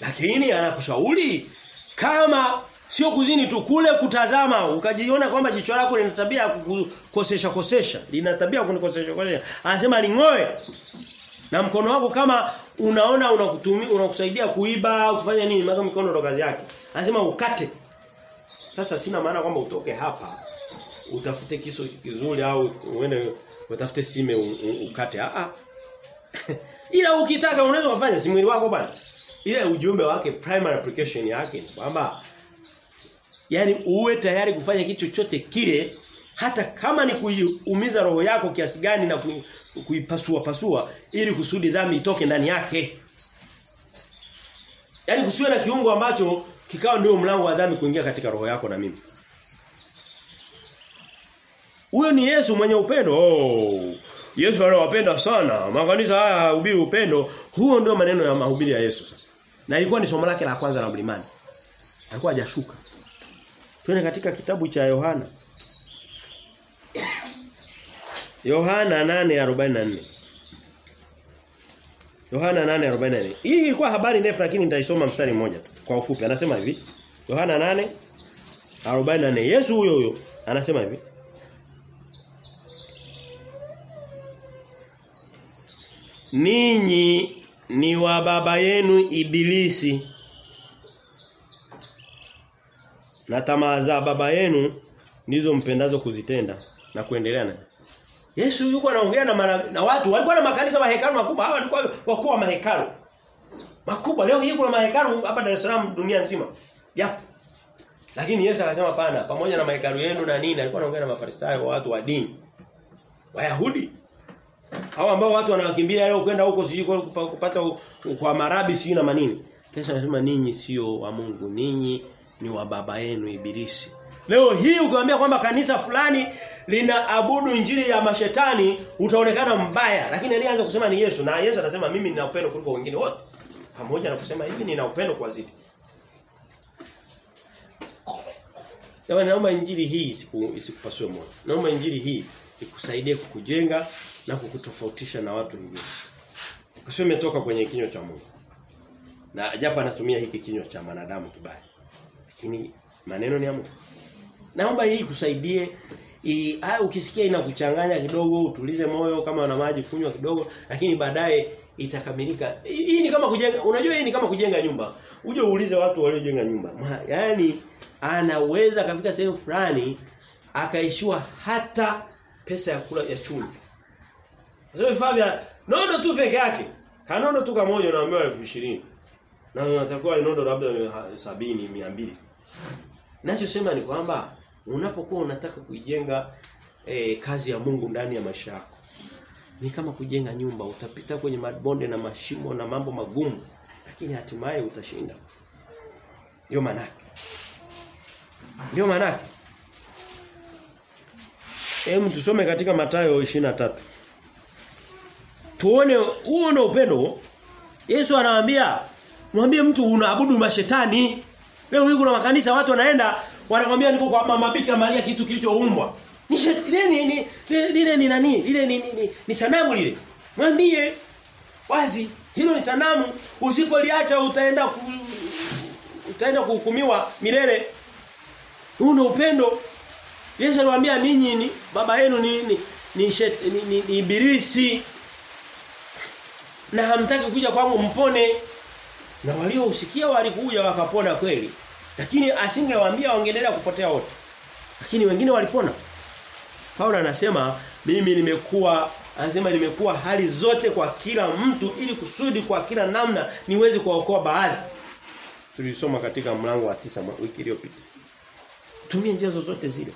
S1: Lakini anakushauri kama sio kuzini tu kule kutazama ukajiona kwamba jicho lako lina tabia ya kukosesha kosesha, lina tabia ya kunikosesha kosesha. Anasema lingoe. Na mkono wako kama unaona unakutumia unakusaidia kuiba kufanya nini maana mikono ndo kazi yake. Anasema ukate. Sasa sina maana kwamba utoke hapa utafute kiso kizuri au uende utafute sime ukate. Ah. Ila ukitaka unaweza kufanya si mwili wako bwana. Ile ujumbe wake primary application yake kwamba yani uwe tayari kufanya kitu chochote kile hata kama ni kuiumiza roho yako kiasi gani na kuipasua pasua ili kusudi dhambi itoke ndani yake. Yaani kusiwe na kiungo ambacho kikao ndio mlango wa dhambi kuingia katika roho yako na mimi. Huyo ni Yesu mwenye upendo. Oh. Yesu anawapenda sana. Makanisa haya hubiri upendo. Huo ndio maneno ya mahubiri ya Yesu sasa. Na ilikuwa ni somo lake la kwanza la mlimani. Alikuwa hajashuka. Twende katika kitabu cha Yohana. Yohana 8:44. Yohana 8:44. Hii ilikuwa habari ndefu lakini nitaisoma mstari mmoja tu kwa ufupi. Anasema hivi. Yohana 8:44. Yesu huyo huyo anasema hivi. Ninyi ni wa baba yenu ibilisi. Na tamaa za baba yenu ndizo mpendazo kuzitenda na kuendelea naye. Yesu yuko anaongea na, mara, na watu walikuwa na makanisa mahekalu makubwa. Hawa walikuwa wakuu wa mahekalu. Makubwa. Leo hii kuna mahekalu hapa Dar es Salaam dunia nzima. Yapo. Lakini Yesu akasema pana pamoja na mahekalu yenu na nini alikuwa anaongea na mafarisayo wa watu wa dini. Wayahudi. Hao ambao watu wanawakimbia leo kwenda huko sijui kupata kwa marabi sijui na manini. Yesu anasema ninyi sio wa Mungu. Ninyi ni wa baba yenu ibilisi Leo hii ukiwaambia kwamba kanisa fulani linaabudu injili ya mashetani utaonekana mbaya lakini alianza kusema ni Yesu na Yesu anasema mimi nina upendo kuliko wengine wote pamoja na kusema hivi nina upendo kwa zidi Jamani naomba injili hii isiku, isikupasue moyo. Naomba injili hii ikusaidie kukujenga na kukutofautisha na watu wengine. Kwa umetoka kwenye kinywa cha Mungu. Na japo anatumia hiki kinywa cha wanadamu kibaya. Lakini maneno ni Mungu. Naomba hii kusaidie I, haya ukisikia inakuchanganya kidogo utulize moyo kama una maji kunywa kidogo lakini baadaye itakamilika. Hii ni kama kujenga unajua hii ni kama kujenga nyumba. Uje uulize watu waliojenga nyumba. Yaani anaweza kafika sehemu fulani akaishiwa hata pesa ya kula ya chumvi. Sasa vifaa vya nondo tu peke yake. Kanondo tu kamoja unaambiwa 20,000. Na unatakiwa nondo labda 70, 200. Ninachosema ni kwamba unapokuwa unataka kuijenga e, kazi ya Mungu ndani ya maisha yako ni kama kujenga nyumba utapita kwenye mabonde na mashimo na mambo magumu lakini hatimaye utashinda. Ndio manake ndio manake Hem tusome katika Mathayo 23 Tuone huo ndio upendo. Yesu anawaambia mwambie mtu unaabudu mashetani leo hii kuna makanisa watu wanaenda wanakwambia niko kwa mama Bikira Maria kitu kilichoumbwa. Ni lile ni lile ni nani? Lile ni ni, ni, ni sanamu lile. Mwambie wazi hilo ni sanamu usipoliacha utaenda ku, utaenda kuhukumiwa milele. Huu ni upendo. Yesu aliwaambia ninyi ni baba yenu ni ni ni, shet, ni, ni, ni ibilisi. Na hamtaki kuja kwangu mpone. Na waliousikia walikuja wakapona kweli. Lakini asingewaambia wangeendelea kupotea wote. Lakini wengine walipona. Paulo anasema mimi nimekuwa anasema nimekuwa hali zote kwa kila mtu ili kusudi kwa kila namna niweze kuwaokoa baadhi. Tulisoma katika mlango wa tisa wiki iliyopita. tumie njia zozote zile.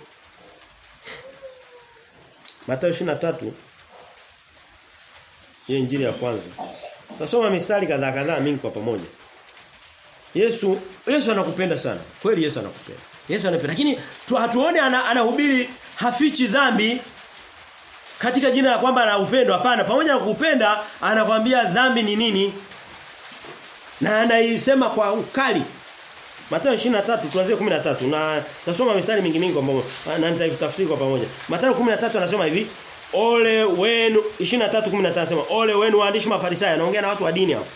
S1: Mathayo 23 hiyo injili ya kwanza. Tasoma mistari kadhaa kadhaa mingi kwa pamoja. Yesu Yesu anakupenda sana. Kweli Yesu anakupenda. Yesu anapenda. Lakini tu hatuone anahubiri ana hafichi dhambi katika jina la kwamba ana upendo hapana. Pamoja na kukupenda anakwambia dhambi ni nini? Na anaisema kwa ukali. Mathayo 23 tuanzie 13 na tasoma mistari mingi mingi kwa pamoja na nitaitafsiri kwa pamoja. Mathayo 13 anasema hivi Ole wenu 23:13 anasema ole wenu waandishi mafarisayo anaongea na watu wa dini hao.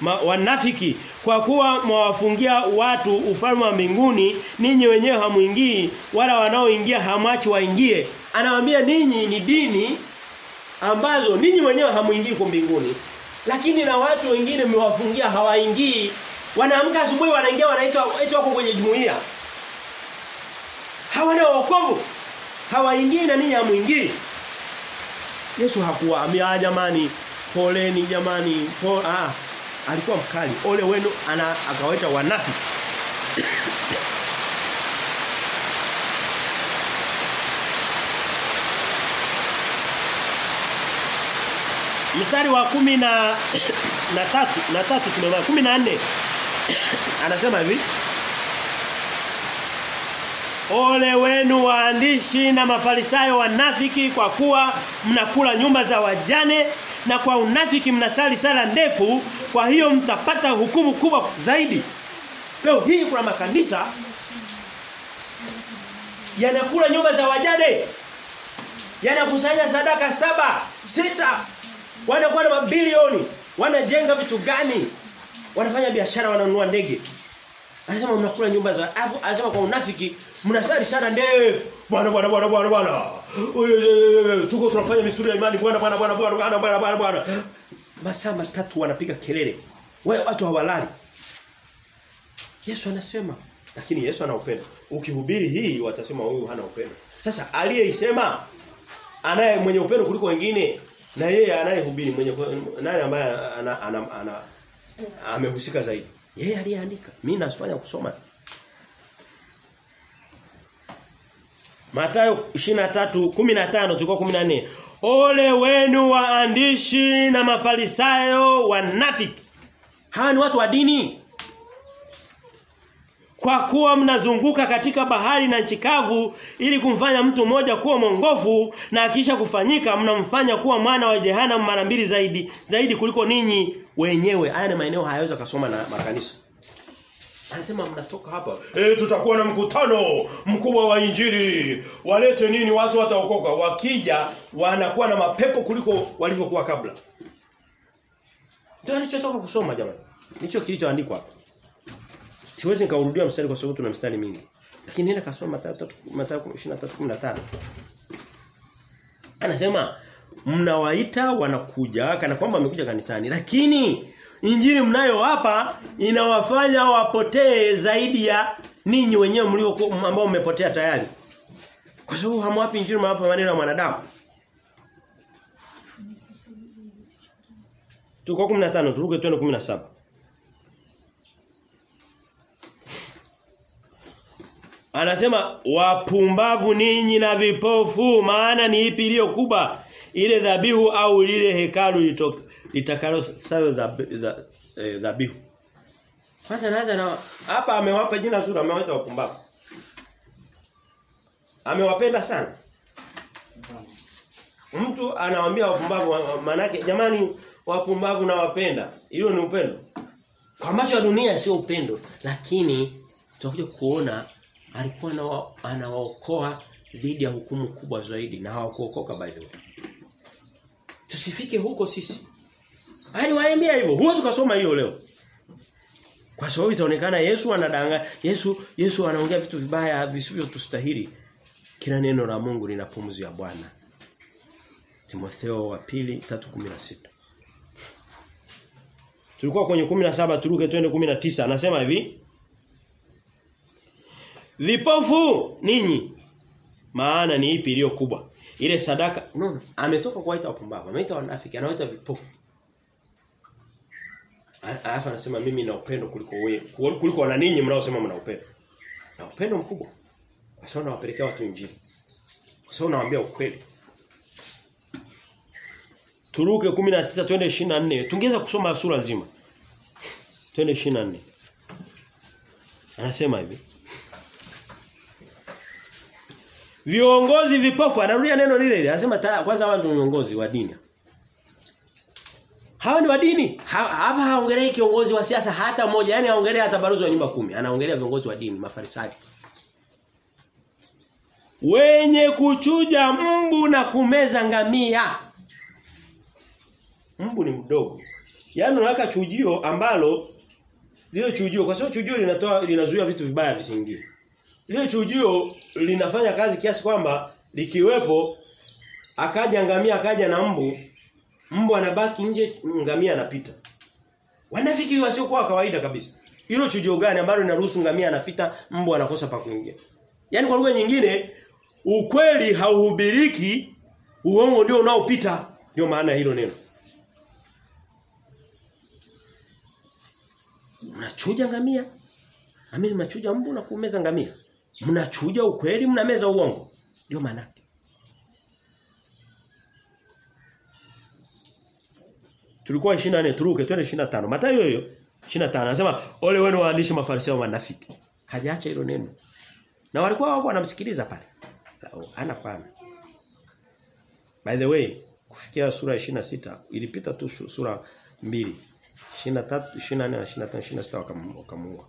S1: Ma, wanafiki kwa kuwa mwawafungia watu ufalme wa mbinguni ninyi wenyewe hamuingii wala wanaoingia hamachi waingie. Anawaambia ninyi ni dini ambazo ninyi wenyewe hamuingii kwa mbinguni. Lakini na watu wengine mmewafungia hawaingii. Wanaamka asubuhi wanaingia wanaitwa eti wako kwenye jumuiya. Hawana wokovu. Hawaingii na ninyi hamuingii Yesu hakuwaambia jamani poleni jamani po, ah alikuwa mkali. Ole wenu ana akawaita wanafiki. Mstari wa kumi na na tatu na tatu tumemaliza. Kumi na nne. Anasema hivi. Ole wenu waandishi na mafarisayo wanafiki kwa kuwa mnakula nyumba za wajane na kwa unafiki mnasali sala ndefu kwa hiyo mtapata hukumu kubwa zaidi. Leo hii kuna makanisa yanakula nyumba za wajane. Yanakusanya sadaka saba, sita. Wanakuwa na mabilioni, wanajenga vitu gani? Wanafanya biashara wananunua ndege. Anasema mnakula nyumba za afu anasema kwa unafiki Mnasali sana ndefu. Bwana bwana bwana bwana bwana. Tuko tunafanya misuri ya imani bwana bwana bwana bwana bwana bwana bwana. bwana. Masaa matatu wanapiga kelele. Wao watu hawalali. Yesu anasema lakini Yesu ana upendo. Ukihubiri hii watasema huyu hana upendo. Sasa aliyeisema anaye mwenye upendo kuliko wengine na yeye anayehubiri mwenye nani ambaye ana, ana, ana, ana amehusika zaidi. Yeye aliyeandika. Mimi nasifanya kusoma Mathayo 23:15 tulikuwa 14. Ole wenu waandishi na mafarisayo wanafiki. Hawa ni watu wa dini. Kwa kuwa mnazunguka katika bahari na nchikavu ili kumfanya mtu mmoja kuwa mongofu na akisha kufanyika mnamfanya kuwa mwana wa jehanamu mara mbili zaidi zaidi kuliko ninyi wenyewe. Haya ni maeneo hayaweza kasoma na makanisa. Anasema mnatoka hapa, eh tutakuwa na mkutano mkubwa wa injili. Walete nini watu wataokoka. Wakija wanakuwa na mapepo kuliko walivyokuwa kabla. Ndio alichotoka kusoma jamani. Nicho kilichoandikwa hapa. Siwezi nikaurudia mstari kwa sababu tuna mstari mingi. Lakini nenda kasoma Mathayo 23:15. Anasema mnawaita wanakuja kana kwamba wamekuja kanisani lakini injili mnayo hapa inawafanya wapotee zaidi ya ninyi wenyewe mlio ambao mmepotea tayari. Kwa sababu hamwapi injili mwapa maneno ya mwanadamu. Tuko 15 turuke twende 17. Anasema wapumbavu ninyi na vipofu maana ni ipi iliyo kubwa ile dhabihu au lile hekalu litakalo sayo dhabihu. Kwanza naanza na hapa amewapa jina zuri amewaita wapumbavu. Amewapenda sana. Mtu anawaambia wapumbavu manake jamani wapumbavu na wapenda. Ni upendo. Kwa macho ya dunia sio upendo, lakini tutakuja kuona alikuwa anawaokoa dhidi ya hukumu kubwa zaidi na hawakuokoka by the way. Tusifike huko sisi. Aliwaambia hivyo. Huwezi kusoma hiyo leo. Kwa sababu itaonekana Yesu anadanga Yesu Yesu anaongea vitu vibaya visivyo tustahili. Kila neno la Mungu lina pumzi ya Bwana. Timotheo wa pili 3:16. Tulikuwa kwenye 17 turuke twende 19 anasema hivi Vipofu ninyi maana ni ipi iliyo kubwa ile sadaka unaona ametoka kuwaita wapumbavu ameita wanafiki anawaita vipofu alafu anasema mimi na upendo kuliko wewe kuliko na ninyi mnaosema mna upendo na upendo mkubwa Kwa sababu nawapelekea watu injili. Kwa sababu nawaambia ukweli. Turuke 19 twende 24. Tungeweza kusoma sura nzima. Twende 24. Anasema hivi. Viongozi vipofu anarudia neno lile lile. Anasema kwanza wao ndio viongozi wa dini. Hawa ni wa dini. Hapa haongelei kiongozi wa siasa hata mmoja, Yaani haongelei hata baruzo wa nyumba kumi. Anaongelea viongozi wa dini, mafarisayo. Wenye kuchuja mbu na kumeza ngamia. Mbu ni mdogo. Yaani unaweka chujio ambalo lile chujio kwa sababu chujio linatoa linazuia vitu vibaya visiingie. Lile chujio linafanya kazi kiasi kwamba likiwepo akaja ngamia akaja na mbu mbu anabaki nje ngamia anapita. Wanafiki wasiokuwa kawaida kabisa. Hilo chujio gani ambalo linaruhusu ngamia anapita mbu anakosa pa kuingia. yani kwa lugha nyingine ukweli hauhubiriki uongo ndio unaopita ndio maana hilo neno. unachuja ngamia? Amini unachuja mbu na kumeza ngamia. Mnachuja ukweli mnameza uongo. Ndio maana Tulikuwa 24 turuke twende 25. Mathayo hiyo 25 anasema ole wenu waandishi mafarisayo wanafiki. Hajaacha hilo neno. Na walikuwa wako wanamsikiliza pale. Ana pana. By the way, kufikia sura 26 ilipita tu sura mbili 23, 24 na 25, 26 wakamuua.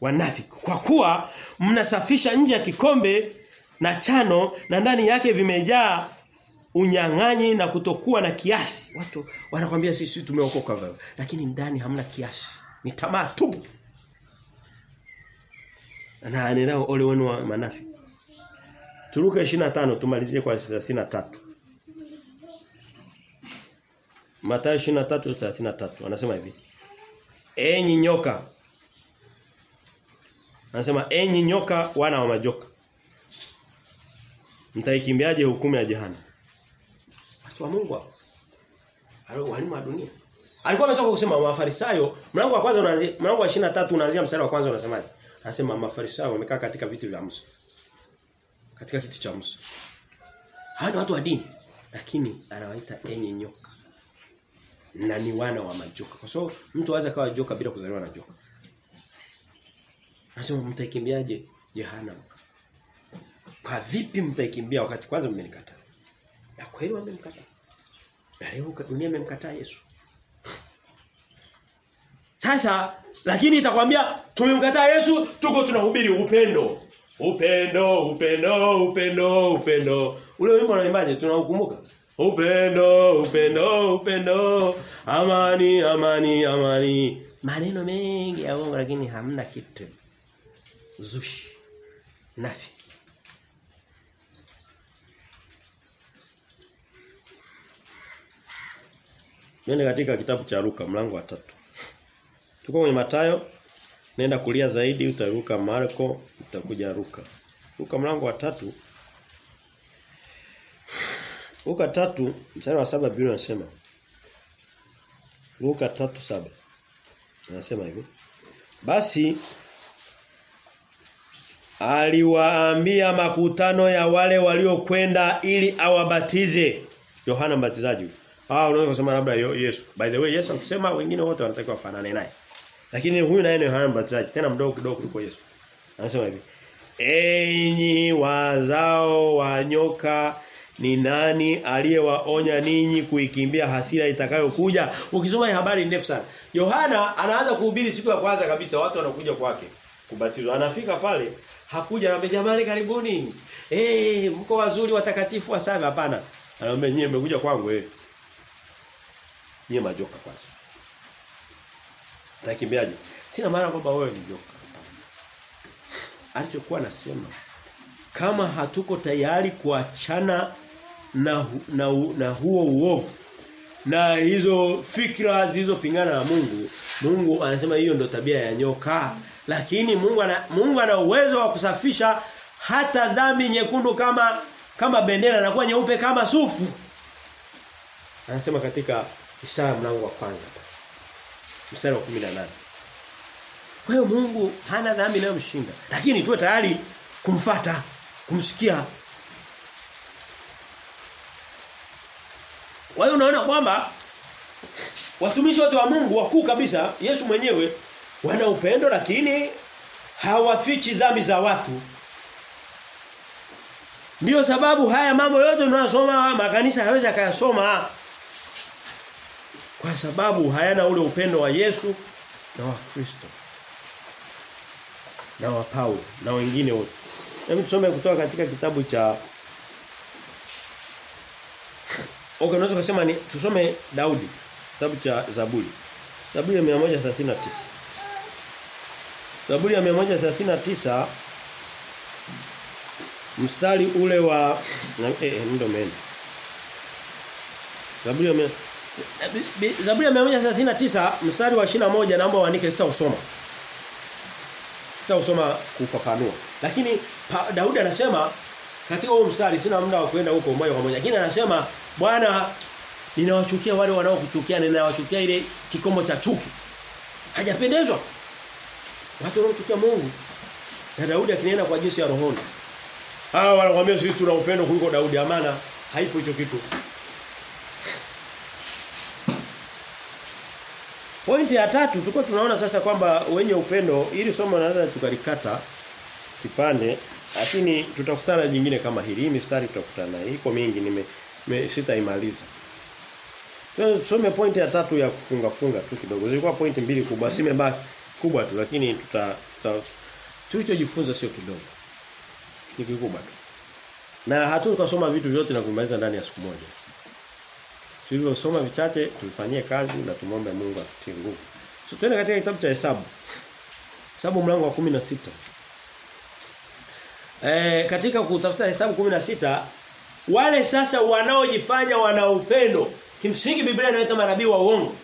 S1: Wanafiki. Kwa kuwa mnasafisha nje ya kikombe na chano na ndani yake vimejaa unyang'anyi na kutokuwa na kiasi. Watu wanakwambia sisi tumeokoka wewe, lakini ndani hamna kiasi. Ni tamaa tupu. Na anenao ole wenu wa manafi. Turuke 25 tumalizie kwa 33. Mathayo 23:33 anasema hivi. Enyi nyoka. Anasema enyi nyoka wana wa majoka. Mtaikimbiaje hukumu ya jehanamu? Watu wa Mungu hao. Walimu wa dunia. Alikuwa ametoka kusema Mafarisayo, mlango wa kwanza unaanzia mlango wa 23 unaanzia mstari wa kwanza unasemaje? Anasema Mafarisayo wamekaa katika viti vya Musa. Katika kiti cha Musa. Hawa watu wa dini, lakini anawaita enyi nyoka. Na ni wana wa majoka. Kwa sababu so, mtu anaweza kawa joka bila kuzaliwa na joka. Anasema mtaikimbiaje jehanamu? Kwa vipi mtaikimbia wakati kwanza mmenikataa? Na kweli wamemkataa. Na leo dunia imemkataa Yesu. Sasa lakini itakwambia tumemkataa Yesu tuko tunahubiri upendo. Upendo, upendo, upendo, upendo. Ule wimbo unaimbaje tunaukumbuka? Upendo, upendo, upendo. Amani, amani, amani. Maneno mengi ya uongo lakini hamna kitu. Zushi. Nafi. Nenda katika kitabu cha Luka mlango wa tatu. Tuko kwenye Matayo, nenda kulia zaidi utaruka Marko, utakuja Luka. Luka mlango wa tatu. Luka tatu mstari wa saba Biblia inasema. Luka tatu saba Anasema hivi. Basi aliwaambia makutano ya wale waliokwenda ili awabatize Yohana Mbatizaji. Ah unaweza kusema labda Yesu. By the way Yesu akisema wengine wote wanatakiwa wafanane naye. Lakini huyu naye ni Yohana Mbatizaji tena mdogo kidogo kuliko Yesu. Anasema hivi. Enyi wazao wa nyoka ni nani aliyewaonya ninyi kuikimbia hasira itakayokuja? Ukisoma habari ndefu sana. Yohana anaanza kuhubiri siku ya kwanza kabisa watu wanakuja kwake kubatizwa. Anafika pale hakuja na jamani karibuni. Eh hey, mko wazuri watakatifu wa sana hapana. Anambia nyie mmekuja kwangu eh. Nyie majoka kwanza. Takimbiaje? Sina maana kwamba wewe ni joka. Alichokuwa anasema kama hatuko tayari kuachana na, na, na huo uovu na hizo fikra zilizopingana na Mungu Mungu anasema hiyo ndio tabia ya nyoka lakini Mungu ana Mungu ana uwezo wa kusafisha hata dhambi nyekundu kama kama bendera na kuwa nyeupe kama sufu anasema katika Isaya mlango wa kwanza mstari wa 18 Kwa hiyo Mungu hana dhambi inayomshinda. Lakini tuwe tayari kumfata, kumsikia. Kwa hiyo unaona kwamba watumishi wote wa Mungu wakuu kabisa, Yesu mwenyewe wana upendo lakini hawafichi dhambi za watu. Ndiyo sababu haya mambo yote tunayosoma makanisa hayawezi akayasoma. Kwa sababu hayana ule upendo wa Yesu na wa Kristo. Na wa Paulo na wengine wote. Hebu tusome kutoka katika kitabu cha Okay, unaweza kusema ni tusome Daudi, kitabu cha Zaburi. Zaburi ya 139. Zaburi ya 139 mstari ule wa na, eh, ndio meno. Zaburi ya mia- Zaburi ya 139 mstari wa 21 naomba uandike sita usoma. Sita usoma kufafanua. Lakini Daudi anasema katika huo mstari sina muda wa kwenda huko moja kwa moja. Lakini anasema Bwana ninawachukia wale wanaokuchukia ninawachukia ile kikomo cha chuki. Hajapendezwa. Watu wanaochukia Mungu. Na Daudi akinena kwa jinsi ya rohoni. Hawa wanakuambia sisi tuna upendo kuliko Daudi amana haipo hicho kitu. Pointi ya tatu tulikuwa tunaona sasa kwamba wenye upendo ili somo naweza tukalikata kipande lakini tutakutana jingine kama hili. Hii mistari tutakutana. Iko mingi nime me, sitaimaliza. Tusome pointi ya tatu ya kufunga funga tu kidogo. Zilikuwa pointi mbili kubwa, simebaki kubwa tu lakini tuta, tuta tulichojifunza sio kidogo. Ni kikubwa tu. Na hatutasoma vitu vyote na kumaliza ndani ya siku moja. Tulivyosoma vichache tulifanyie kazi na tumombe Mungu atutie nguvu. So tuende katika kitabu cha Hesabu. Hesabu mlango wa 16. Eh katika kutafuta Hesabu 16 wale sasa wanaojifanya wana upendo kimsingi Biblia inaita manabii wa uongo.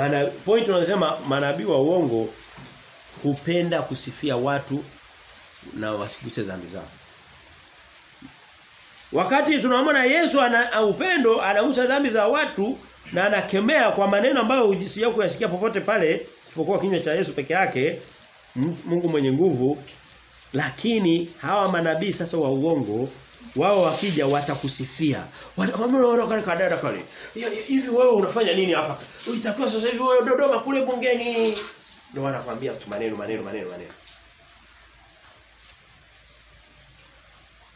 S1: Maana point unasema manabii wa uongo hupenda kusifia watu na wasiguse dhambi zao. Wakati tunamwona Yesu ana upendo anagusa dhambi za watu na anakemea kwa maneno ambayo hujisikia kuyasikia popote pale isipokuwa kinywa cha Yesu peke yake Mungu mwenye nguvu lakini hawa manabii sasa wa uongo wao wakija watakusifia. Wanaona kale. Hivi wewe unafanya nini hapa? Itakuwa sasa hivi wewe Dodoma kule bungeni. Ndio wanakuambia tu maneno maneno maneno maneno.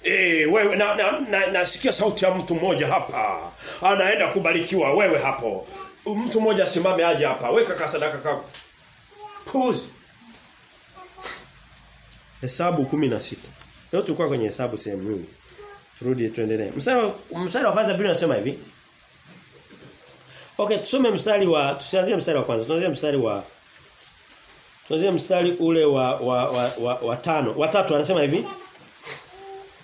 S1: Eh wewe na, na, na, sauti ya mtu mmoja hapa. Anaenda kubarikiwa wewe hapo. Mtu mmoja simame aje hapa. Weka kasadaka kako. Puzi. Hesabu 16. Leo tulikuwa kwenye hesabu sehemu nyingi. Turudi tuendelee. Mstari mstari wa kwanza Biblia inasema hivi. Okay, tusome mstari wa tusianzie mstari wa kwanza. Tuanzie mstari wa Tuanzie mstari ule wa wa wa, wa, wa tano. Wa tatu anasema hivi.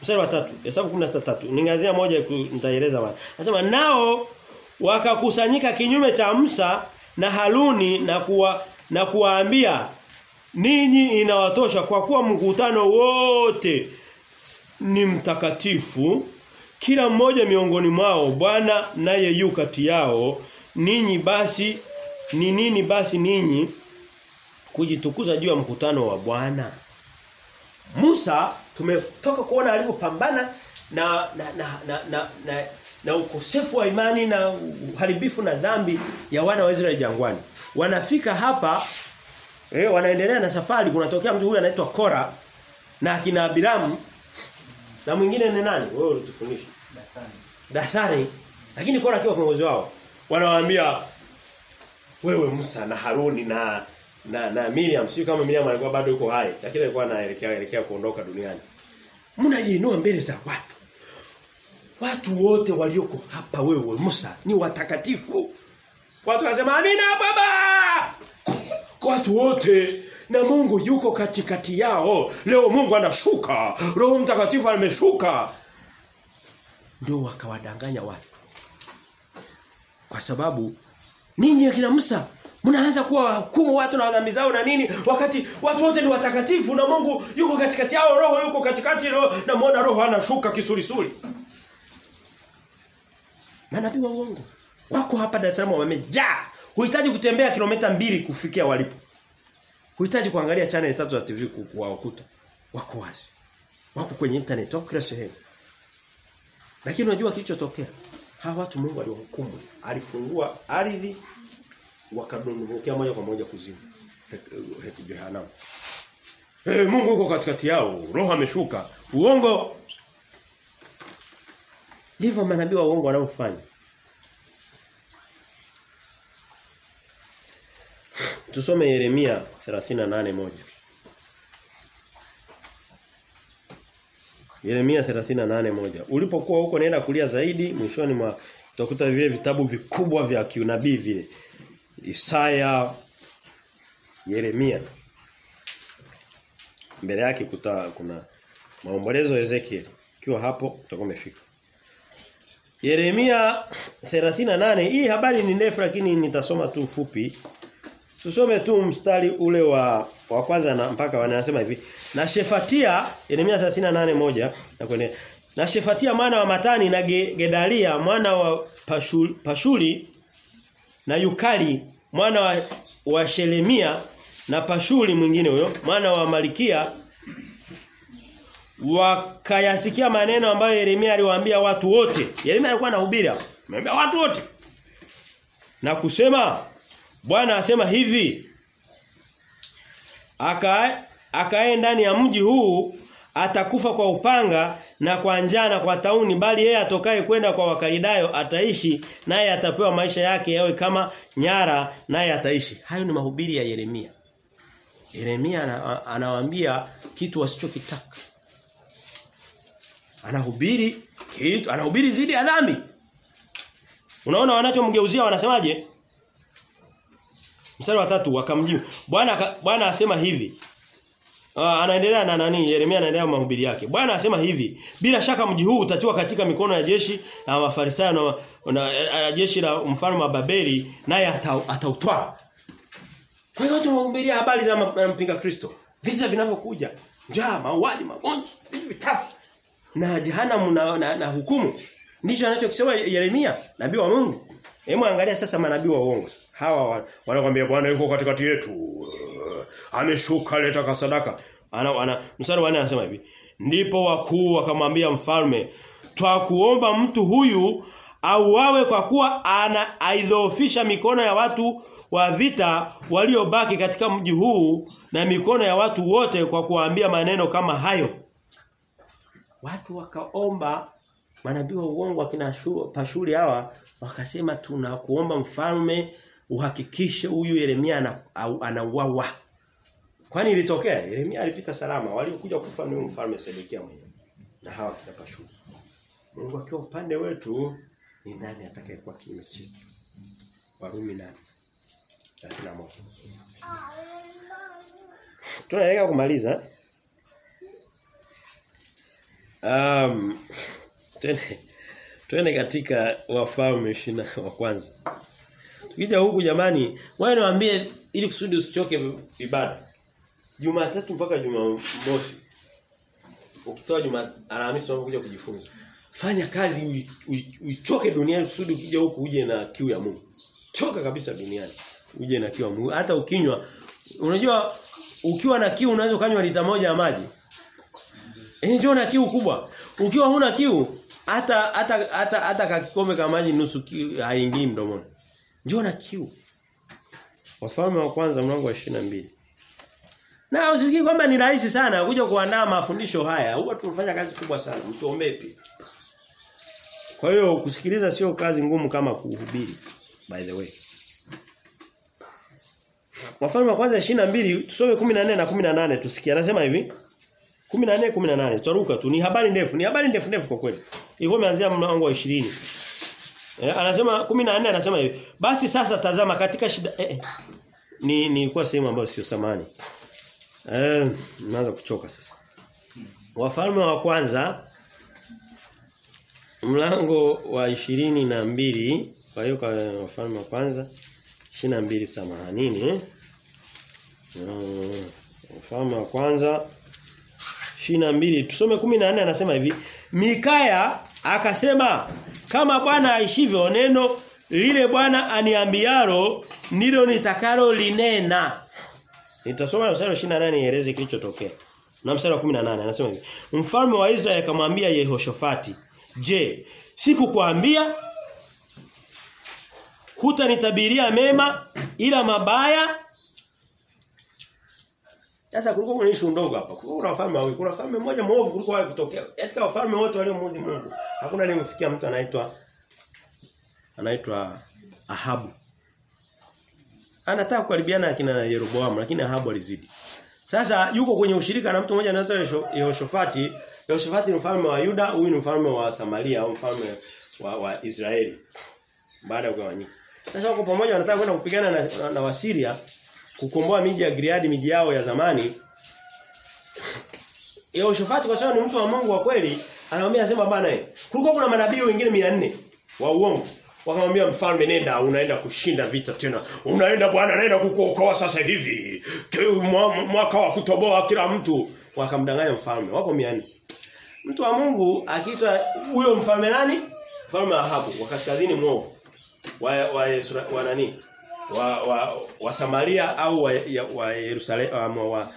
S1: Mstari wa tatu. Hesabu 16:3. Ningazia moja nitaeleza maana. Anasema nao wakakusanyika kinyume cha Musa na Haruni na kuwa na kuwaambia ninyi inawatosha kwa kuwa mkutano wote ni mtakatifu kila mmoja miongoni mwao Bwana naye yu kati yao. Ninyi basi ni nini basi ninyi kujitukuza juu ya mkutano wa Bwana? Musa tumetoka kuona alivyopambana na na na na, na, na na ukosefu wa imani na uharibifu na dhambi ya wana wa Israeli jangwani. Wanafika hapa eh wanaendelea na safari. Kunatokea mtu huyu anaitwa Kora na akina Abiramu na mwingine ni nani? Wewe ulitufundisha.
S2: Dathani.
S1: Dathani. Lakini Kora akiwa kiongozi wao. Wanawaambia wewe Musa na Haruni na na na Miriam sio kama Miriam alikuwa bado yuko hai lakini alikuwa anaelekea elekea kuondoka duniani. Mnajiinua mbele za watu. Watu wote walioko hapa wewe Musa ni watakatifu. Watu wasema amina baba. Kwa Watu wote na Mungu yuko katikati yao. Leo Mungu anashuka. Roho Mtakatifu ameshuka. Ndio wakawadanganya watu. Kwa sababu ninyi akina Musa mnaanza kuwa hukumu watu na dhambi zao na nini wakati watu wote ni watakatifu na Mungu yuko katikati yao roho yuko katikati roho na muona roho anashuka kisulisuli. Manabii wa uongo wako hapa Dar es Salaam wamejaa. Huhitaji kutembea kilomita mbili kufikia walipo. Huhitaji kuangalia channel tatu za TV kuwakuta. Wako wazi. Wako kwenye internet, wako kila sehemu. Lakini unajua kilichotokea? Hawa watu Mungu aliwahukumu. Alifungua ardhi wakadondokea moja kwa moja kuzimu. Jehanamu. Hey, Mungu yuko katikati yao. Roho ameshuka. Uongo. Ndivyo manabii wa uongo wanavyofanya. Tusome Yeremia 38:1. Yeremia 38:1. Ulipokuwa huko nenda kulia zaidi mwishoni mwa utakuta vile vitabu vikubwa vya kiunabii vile. Isaya Yeremia mbele yake kuta, kuna maombolezo Ezekiel. Ukiwa hapo utakuwa umefika. Yeremia 38 hii habari ni ndefu lakini nitasoma tu fupi. Tusome tu mstari ule wa wa kwanza na mpaka wanasema hivi. Na Shefatia Yeremia 38:1 moja na kuendelea. Na Shefatia mwana wa Matani na Gedalia mwana wa Pashuli, Pashuli na Yukali mwana wa, wa Shelemia na Pashuli mwingine huyo mwana wa Malikia wakayasikia maneno ambayo Yeremia aliwaambia watu wote. Yeremia alikuwa anahubiri hapo. Watu wote. Na kusema Bwana asema hivi. Aka akae ndani ya mji huu atakufa kwa upanga na kwa njaa na kwa tauni bali yeye atokaye kwenda kwa wakalidayo ataishi naye atapewa maisha yake yawe kama nyara naye ataishi. Hayo ni mahubiri ya Yeremia. Yeremia anawaambia kitu wasichokitaka. Anahubiri kitu anahubiri dhidi ya dhambi. Unaona wanachomgeuzia wanasemaje? Mstari wa tatu wakamjibu. Bwana Bwana asema hivi. Uh, anaendelea na nani? Yeremia anaendelea mahubiri yake. Bwana asema hivi, bila shaka mji huu utatiwa katika mikono ya jeshi na Mafarisayo na, na, na jeshi la mfalme wa Babeli naye atautwa Kwa hiyo watu wanahubiria habari za mpinga Kristo. Vita vinavyokuja, njaa, mauaji, magonjwa, vitu vitafu. Na jehanamu na, na, na hukumu. Ndicho anachokisema Yeremia, nabii wa Mungu. Hebu angalia sasa manabii wa uongo. Hawa wanakuambia Bwana yuko katikati yetu. Ameshuka leta kasadaka. Ana, ana mstari wa 4 anasema hivi. Ndipo wakuu wakamwambia mfalme, "Twakuomba mtu huyu auawe kwa kuwa ana aidhoofisha mikono ya watu wa vita waliobaki katika mji huu na mikono ya watu wote kwa kuwaambia maneno kama hayo." Watu wakaomba manabii wa uongo akina Pashuri hawa wakasema tunakuomba mfalme uhakikishe huyu Yeremia anauawa. Kwani ilitokea Yeremia alipita salama waliokuja kufa ni mfalme Sedekia mwenyewe na hawa kina. Mungu akiwa upande wetu ni nani atakayekuwa kinyume chetu? Warumi nani? 31. Tunaelekea kumaliza. Um twende katika wafalme shina wa kwanza. Tukija huku jamani, wewe niwaambie ili kusudi usichoke ibada. Jumatatu mpaka Jumamosi. Ukitoa Juma Alhamisi unakuja kujifunza. Fanya kazi uichoke duniani kusudi ukija huku uje na kiu ya Mungu. Choka kabisa duniani. Uje na kiu ya Mungu. Hata ukinywa unajua ukiwa na kiu unaweza kanywa lita moja ya maji. Eh njoo na kiu kubwa. Ukiwa huna kiu hata hata hata hata kakikombe kama maji nusu kiu haingii mdomoni. Njoo na kiu. Wafalme wa kwanza mlango wa mbili Na usifikiri kwamba ni rahisi sana kuja kuandaa mafundisho haya. Huwa tunafanya kazi kubwa sana. Mtuombee pia. Kwa hiyo kusikiliza sio kazi ngumu kama kuhubiri by the way. Wafalme wa kwanza mbili tusome 14 na 18 tusikie. Anasema hivi. 14 18 tutaruka tu ni habari ndefu ni habari ndefu ndefu kwa kweli ilikuwa imeanzia mlango wa 20 eh, anasema 14 anasema hivi. Basi sasa tazama katika shida eh, eh. ni nilikuwa sehemu ambayo sio samani. Eh naanza kuchoka sasa. Wafalme wa kwanza mlango wa ishirini na mbili. Kwa hiyo kwa wafalme wa kwanza 22 samahanini eh wafalme wa kwanza mbili. Tusome 14 anasema hivi. Mikaya akasema kama Bwana aishivyo neno lile Bwana aniambialo ndilo nitakalo linena Nitasoma mstari wa 28 nieleze kilichotokea. Na mstari wa 18 anasema hivi. Mfalme wa Israeli akamwambia Yehoshafati, "Je, sikukwambia hutanitabiria mema ila mabaya?" Sasa kulikuwa kuna issue ndogo hapa. Kulikuwa kuna wafalme wawili. Kuna wafalme mmoja mwovu kuliko wale kutokea. Katika wafalme wote waliomudhi Mungu, hakuna aliyemfikia mtu anaitwa anaitwa Ahabu. Anataka kukaribiana na kina Yeroboam lakini Ahabu alizidi. Sasa yuko kwenye ushirika na mtu mmoja anaitwa Yehoshafati. Yehoshafati ni mfalme wa Yuda, huyu ni mfalme wa Samaria au mfalme wa, wa Israeli. Baada ya kugawanyika. Sasa wako pamoja wanataka kwenda kupigana na, na, na Wasiria kukomboa miji ya Gileadi miji yao ya zamani. Yehoshafati kwa sababu ni mtu wa Mungu wa kweli, anamwambia sema bana yeye Kulikuwa kuna manabii wengine 400 wa uongo. Wakamwambia mfalme nenda unaenda kushinda vita tena. Unaenda bwana naenda kukuokoa sasa hivi. Mwaka wa kutoboa kila mtu. Wakamdanganya mfalme. Wako 400. Mtu wa Mungu akiitwa huyo mfalme nani? Mfalme Ahabu wa kaskazini mwovu. Wa wa, Yesura, wa nani? Wa, wa, wa Samaria au wa, ya, wa Yerusalemu wa,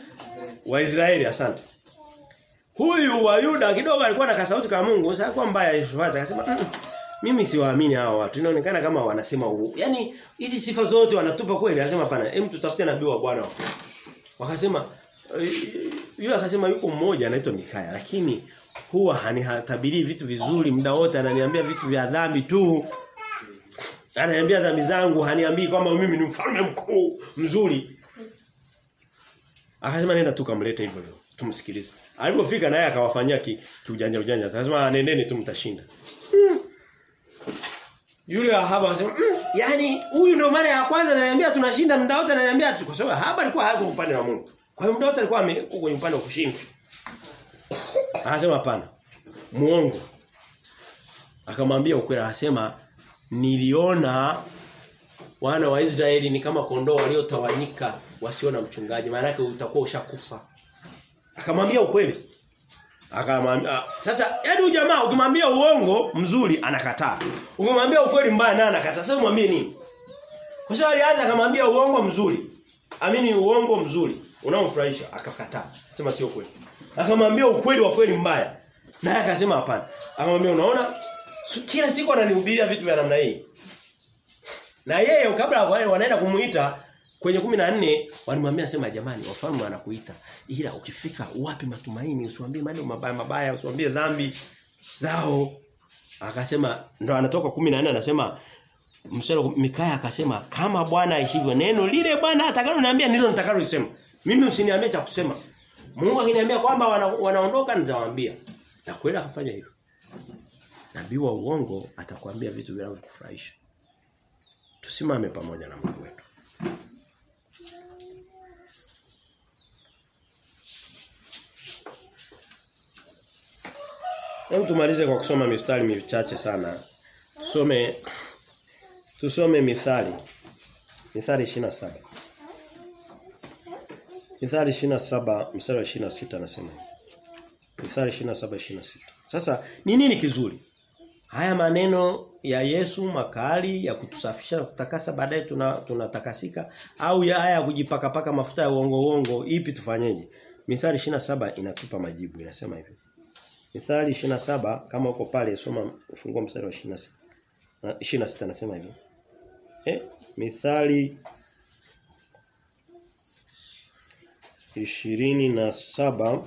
S1: wa Israeli asante. Huyu wa Yuda kidogo alikuwa na kasauti kama Mungu, sasa kwa mbaya Yehoshafati akasema mm, mimi siwaamini hawa watu. Inaonekana kama wanasema uongo. Yaani hizi sifa zote wanatupa kweli. Anasema hapana, hem tutafute nabii wa Bwana. Wakasema yule akasema yuko mmoja anaitwa Mikaya lakini huwa hanihatabiri vitu vizuri muda wote ananiambia vitu vya dhambi tu. Ananiambia dhambi zangu, haniambii kwamba mimi ni mfalme mkuu mzuri. Akasema nenda tu kamlete hivyo hivyo. Tumsikilize. Alipofika naye akawafanyia kiujanja ki ujanja. Akasema nendeni tu mtashinda. Hmm. Yule Ahaba akasema, mm, "Yaani huyu ndio mara ya kwanza ananiambia tunashinda muda wote ananiambia kwa sababu Ahaba alikuwa hayako upande wa Mungu. Kwa hiyo muda wote alikuwa amekuwa kwenye upande wa kushinda." Akasema hapana. Muongo. Akamwambia ukweli akasema niliona wana wa Israeli ni kama kondoo waliotawanyika wasio na mchungaji. Maana yake utakuwa ushakufa. Akamwambia ukweli. Akamwambia sasa yaani ujamaa jamaa ukimwambia uongo mzuri anakataa. Ukimwambia ukweli mbaya naye anakataa. Sasa umwambie nini? Kwa sababu alianza akamwambia uongo mzuri. Amini uongo mzuri unaomfurahisha akakataa. Sema sio kweli. Akamwambia ukweli wa kweli mbaya. Naye akasema hapana. Akamwambia unaona kila siku ananihubiria vitu vya namna hii. Na yeye kabla wanaenda kumuita kwenye 14 walimwambia sema jamani wafalme wanakuita. Ila ukifika uwape matumaini usiwaambie maneno mabaya mabaya usiwaambie dhambi. Zao akasema ndo anatoka 14 anasema msero Mikaya akasema kama Bwana aishivyo neno lile Bwana atakalo niambia ndilo nitakaloisema mimi usiniambie cha kusema. Mungu akiniambia kwamba wana, wanaondoka nitawaambia. Na kweli akafanya hivyo nabii wa uongo atakwambia vitu vinavyokufurahisha tusimame pamoja na Mungu wetu Hebu tumalize kwa kusoma mistari michache sana. Tusome tusome mithali. Mithali 27. Mithali 27 mstari wa 26 anasema. Mithali 27 26. Sasa ni nini kizuri? Haya maneno ya Yesu makali ya kutusafisha na kutakasa baadaye tunatakasika tuna au ya haya kujipaka paka mafuta ya uongo uongo ipi tufanyeje? Mithali 27 inatupa majibu inasema hivi. Mithali 27 kama uko pale soma ufungua mstari wa 26. 26 nasema hivi. Eh, Mithali 27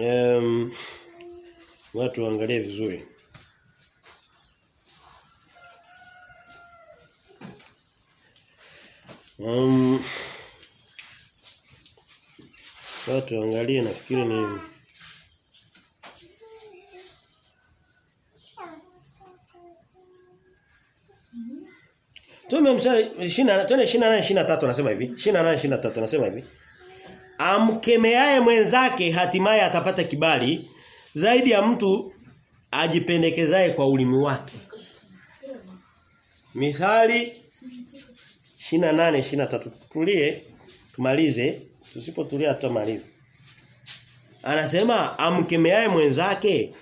S1: Um, watu waangalie vizuri. Um, watu waangalie nafikiri ni Tume mstari 20 twende 28 23 anasema hivi. 28 23 anasema hivi. Amkemeaye mwenzake hatimaye atapata kibali zaidi ya mtu ajipendekezaye kwa ulimi wake. Mithali 28 23 tulie tumalize tusipotulia tutamaliza. Anasema amkemeaye mwenzake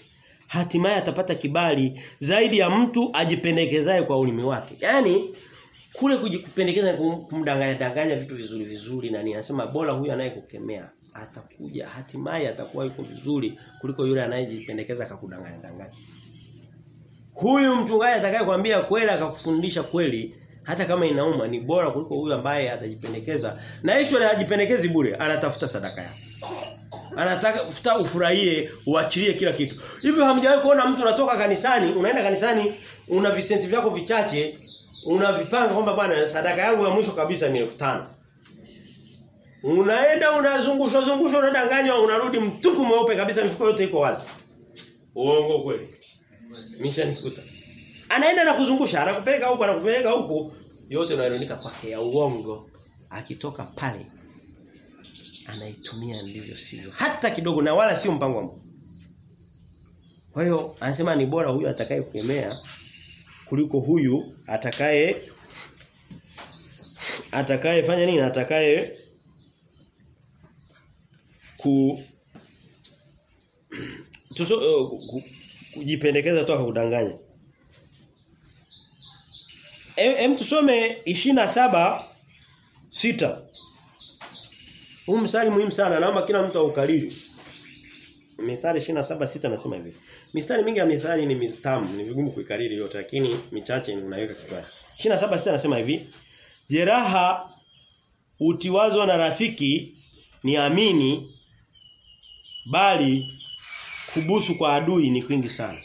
S1: hatimaye atapata kibali zaidi ya mtu ajipendekezaye kwa ulimi wake. Yaani kule kujipendekeza kumdanganya danganya vitu vizuri vizuri na ninasema bora huyu anayekukemea atakuja hatimaye atakuwa yuko vizuri kuliko yule anayejipendekeza akakudanganya danganya. Huyu mchungaji atakayekwambia kweli akakufundisha kweli hata kama inauma ni bora kuliko huyu ambaye atajipendekeza na hicho hajipendekezi bure anatafuta sadaka yako. Anatafuta ufurahie, uachilie kila kitu. Hivyo hamjawahi kuona mtu unatoka kanisani, unaenda kanisani, una visenti vyako vichache, unavipanga kwamba bwana sadaka yangu ya mwisho kabisa ni 5000. Unaenda unazungushwa zungushwa unadanganywa unarudi mtupu mweupe kabisa mifuko yote iko wazi. Uongo kweli. Misha nikuta. Anaenda na kuzungusha, anakupeleka huko, anakupeleka huko, yote unayonika kwake ya uongo. Akitoka pale anaitumia ndivyo sivyo. Hata kidogo na wala sio mpango wa Mungu. Kwa hiyo anasema ni bora huyu atakaye kukemea kuliko huyu atakaye atakaye fanya nini? Atakaye ku tuso uh, ku, kujipendekeza toka kudanganya. Em, tusome 27 sita Huu mstari muhimu sana naomba kila mtu aukariri. Mithali 27:6 nasema hivi. Mistari mingi ya mithali ni mitamu, ni vigumu kuikariri yote lakini michache unaweka kichwani. 27:6 anasema hivi. Jeraha utiwazo na rafiki ni amini bali kubusu kwa adui ni kwingi sana.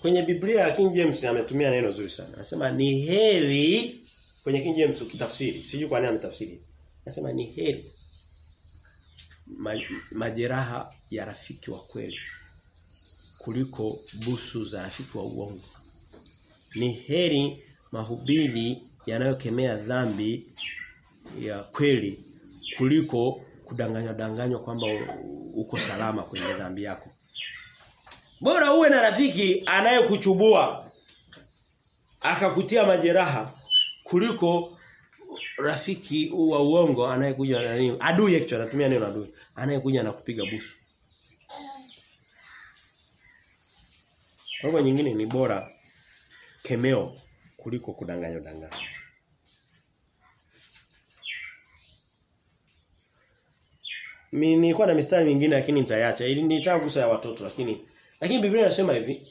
S1: Kwenye Biblia ya King James ametumia neno zuri sana. Anasema ni heri kwenye King James ukitafsiri. Sijui kwa nini ametafsiri. Anasema ni heri majeraha ya rafiki wa kweli kuliko busu za rafiki wa uongo. Ni heri mahubiri yanayokemea dhambi ya kweli kuliko kudanganywa danganywa kwamba uko salama kwenye dhambi yako. Bora uwe na rafiki anayekuchubua akakutia majeraha kuliko rafiki wa uongo anayekuja na nini adui actually anatumia neno adui anayekuja na kupiga busu Kwa nyingine ni bora kemeo kuliko kudanganywa danganya Mimi nilikuwa na mistari mingine lakini nitaacha ili nitaka kugusa ya watoto lakini lakini Biblia inasema hivi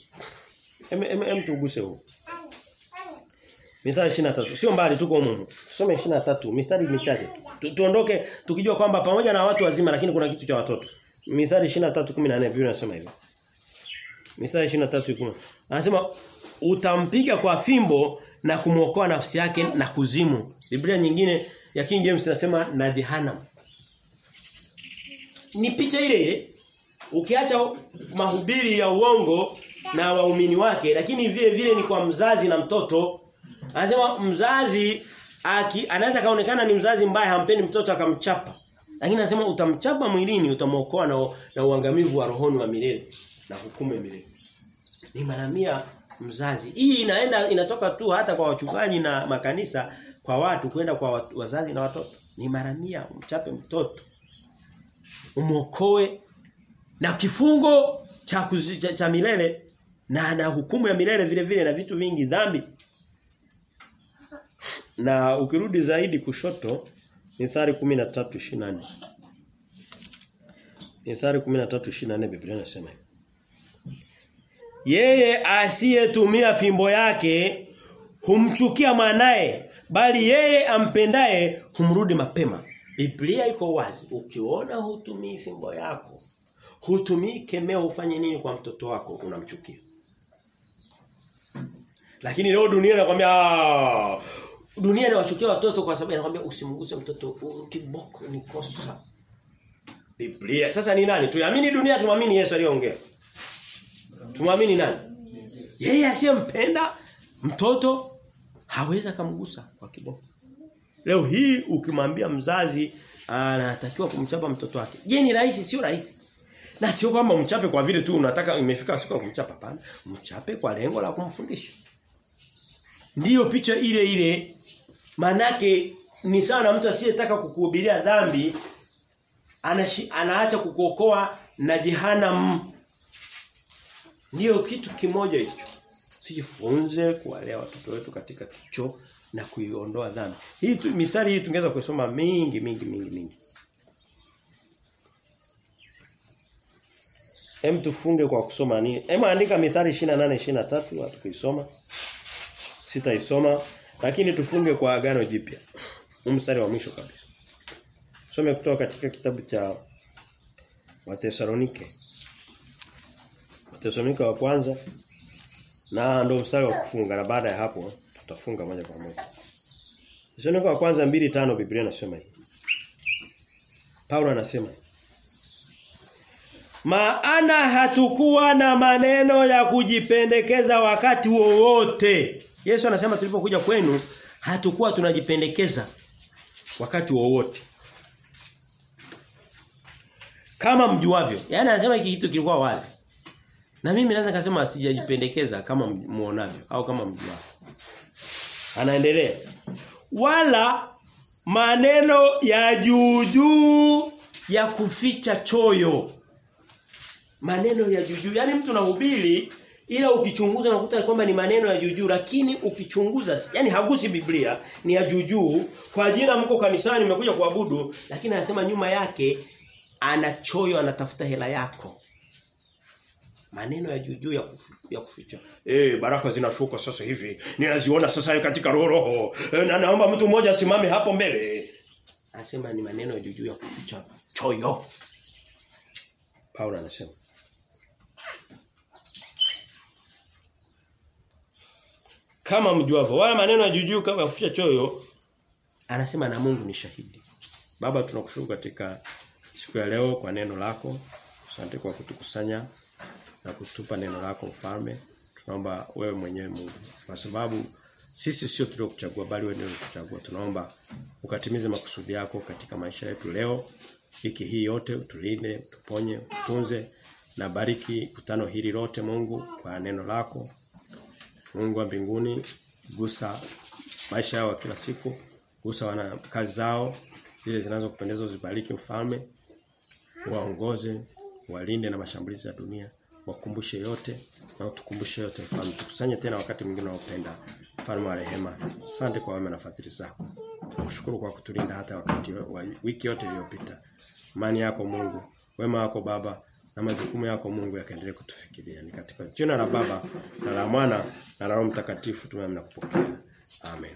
S1: em em, tuguse huu Mithali 23. Sio mbali tuko humo. Tusome 23, mistari michache. Tu, tuondoke tukijua kwamba pamoja na watu wazima lakini kuna kitu cha watoto. Mithali 23:14 Biblia inasema hivi. Mithali 23:10. Anasema utampiga kwa fimbo na kumwokoa nafsi yake na kuzimu. Biblia nyingine ya King James inasema na jehanamu. Ni picha ile ukiacha mahubiri ya uongo na waumini wake lakini vile vile ni kwa mzazi na mtoto Anasema mzazi aki anaweza kaonekana ni mzazi mbaya hampendi mtoto akamchapa. Lakini anasema utamchapa mwilini utamuokoa na, na uangamivu wa rohoni wa milele na hukumu ya milele. Ni maramia mzazi. Hii inaenda inatoka tu hata kwa wachungaji na makanisa kwa watu kwenda kwa watu, wazazi na watoto. Ni maramia umchape mtoto. Umuokoe na kifungo cha, cha, cha milele na na hukumu ya milele vile vile na vitu vingi dhambi na ukirudi zaidi kushoto Mithali 13:24. Mithali 13:24 Biblia inasema Yeye asiyetumia fimbo yake humchukia mwanaye, bali yeye ampendaye humrudi mapema. Biblia iko wazi. Ukiona hutumii fimbo yako, hutumii kemeo ufanye nini kwa mtoto wako unamchukia. Lakini leo dunia inakwambia dunia inawachukia watoto kwa sababu inakwambia usimguse mtoto kiboko ni kosa. Biblia. Sasa ni nani? Tuamini dunia tumamini Yesu aliyeongea. Tumwamini nani? Yeye asiyempenda mtoto hawezi kumgusa kwa kiboko. Leo hii ukimwambia mzazi anatakiwa kumchapa mtoto wake. Je, ni rahisi sio rahisi? Na sio kwamba mchape kwa vile tu unataka imefika siku ya kumchapa hapana. Mchape kwa lengo la kumfundisha. Ndiyo picha ile ile manake ni sana na mtu asiyetaka kukuhubiria dhambi anaacha kukuokoa na jehanamu. Ndiyo kitu kimoja hicho. Tujifunze kuwalea watoto wetu katika kicho na kuiondoa dhambi. Hii tu, misali hii tungeweza kusoma mingi mingi mingi mingi. Hem tufunge kwa kusoma nini? Hem andika Mithali 28 23 hatukuisoma. Sitaisoma lakini tufunge kwa agano jipya. Mstari wa mwisho kabisa. Some kutoka katika kitabu cha Watesalonike. Watesalonike wa kwanza na ndio mstari wa kufunga na baada ya hapo tutafunga moja kwa moja. Tesalonika wa kwanza 2:5 Biblia inasema hivi. Paulo anasema Maana hatukuwa na maneno ya kujipendekeza wakati wowote. Yesu anasema tulipokuja kwenu hatukuwa tunajipendekeza wakati wowote. Kama mjuavyo. Yaani anasema hiki kitu kilikuwa wazi. Na mimi naweza kusema sijajipendekeza kama muonavyo au kama mjua. Anaendelea. Wala maneno ya juu ya kuficha choyo. Maneno ya juu. Yaani mtu anahubiri ila ukichunguza unakuta kwamba ni maneno ya jujuu lakini ukichunguza yani hagusi Biblia ni ya juujuu kwa jina mko kanisani mmekuja kuabudu lakini anasema nyuma yake ana choyo anatafuta hela yako maneno ya juu ya, kufu, ya kuficha. Eh baraka zinashuka sasa hivi. Ninaziona sasa katika roho roho. e, na naomba mtu mmoja asimame hapo mbele. Anasema ni maneno ya juu ya kuficha choyo. Paulo anasema. Kama mjuavyo wala maneno ya jujuu kama yafucha choyo anasema na Mungu ni shahidi. Baba tunakushukuru katika siku ya leo kwa neno lako. Asante kwa kutukusanya na kutupa neno lako mfalme. Tunaomba wewe mwenyewe Mungu. Kwa sababu sisi sio tuliokuchagua bali wewe ndio ulituchagua tunaomba ukatimize makusudi yako katika maisha yetu leo. Wiki hii yote utulinde tuponye utunze na bariki kutano hili lote Mungu kwa neno lako. Mungu wa mbinguni gusa maisha yao kila siku. Gusa wana kazi zao zile zinazokupendeza uzibariki ufalme waongoze walinde na mashambulizi ya dunia wakumbushe yote na utukumbushe yote mfalme. Tukusanye tena wakati mwingine unaopenda mfalme wa rehema. Asante kwa wema na fadhili zako. Tunashukuru kwa kutulinda hata wakati wa wiki yote iliyopita. Mani yako Mungu wema wako baba na majukumu yako Mungu yakaendelee kutufikiria. Ni katika jina la baba na la mwana na la Roho Mtakatifu tumeamna kupokea. Amen